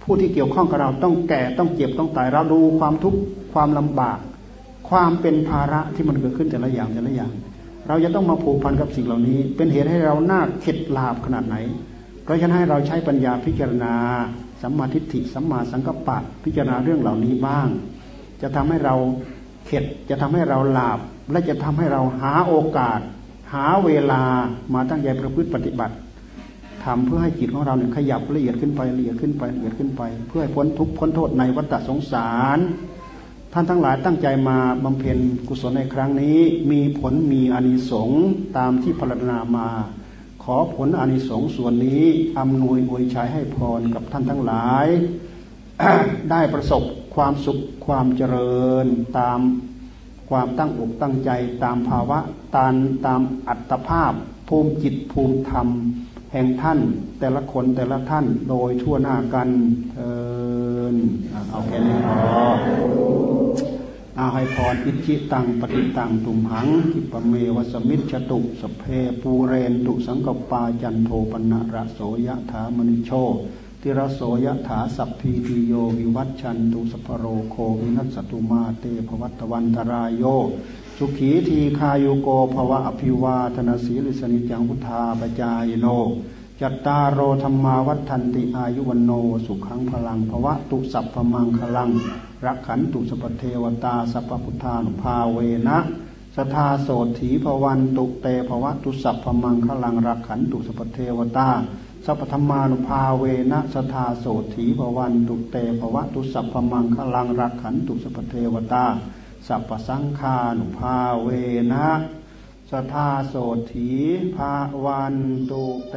ผู้ที่เกี่ยวข้องกับเราต้องแก่ต้องเจ็บต้องตาย เราดูความทุกข์ความลำบาก ความเป็นภาระที่มันเกิดขึ้นแต่ละอย่างแต่ละอย่าง เราจะต้องมาผูกพันกับสิ่งเหล่านี้ เป็นเหตุให้เราหน้าเข็ดลาบขนาดไหน เพราะฉะนั้นให้เราใช้ปัญญาพิจารณาสัมมาทิฏฐิสัมมาสังกัปปะพิจารณาเรื่องเหล่านี้บ้าง จะทำให้เราเข็ดจะทำให้เราลาบ และจะทำให้เราหาโอกาส หาเวลามาตั้งใจประพฤติปฏิบัติทำเพื่อให้จิตของเราเนี่ยขยับละเอียดขึ้นไปละเอียดขึ้นไปละเอียดขึ้นไป เพื่อให้พ้นทุกข์พ้นโทษในวัฏสงสาร ท่านทั้งหลายตั้งใจมาบำเพ็ญกุศลในครั้งนี้ มีผลมีอานิสงส์ตามที่พรรณนามา ขอผลอานิสงส์ส่วนนี้อำนวยอวยชัยให้พรกับท่านทั้งหลาย ได้ประสบความสุขความเจริญตาม ความตั้งอกตั้งใจตามภาวะตามตามอัตภาพ ภูมิจิตภูมิธรรม แห่งท่าน แต่ละคนแต่ละท่านโดยทั่วหน้ากันเออเอาแค่นี้พออาให้พรอิจฉิตังปัตถิตังตุมหัง ขิปปะเมวะ สะมิชฌะตุ สัพเพปูเรนตุสังกัปปาจันโทปัณณะระโส ยะถา มะณิโช ติระโส ยะถาสัพพีติโยวิวัชชันตุสัพพะโรโควินัสสะตุมาเต ภะวัตวันตะราโยสุขีทีฆายุโกภวะอภิวาธนาสีลิสนิจังพุทธาปจายโนจัตตารโอธรรมาวัฏันติอายุวันโนสุขังพลังภวะตุสัพพมังคลัง รักขันตุสปเทวตาสัพพุทธานุภาเวนะสทาโสถีภวันตุเตภวะตุสัพพมังคลังรักขันตุสปเทวตา สัพพธรรมานุภาเวนะสทาโสถีภวันตุเตภวะตุสัพพมังคลังรักขันตุสัพเทวตา สัพพสังคานุภาเวนะสทาโสถีภาวันตุเต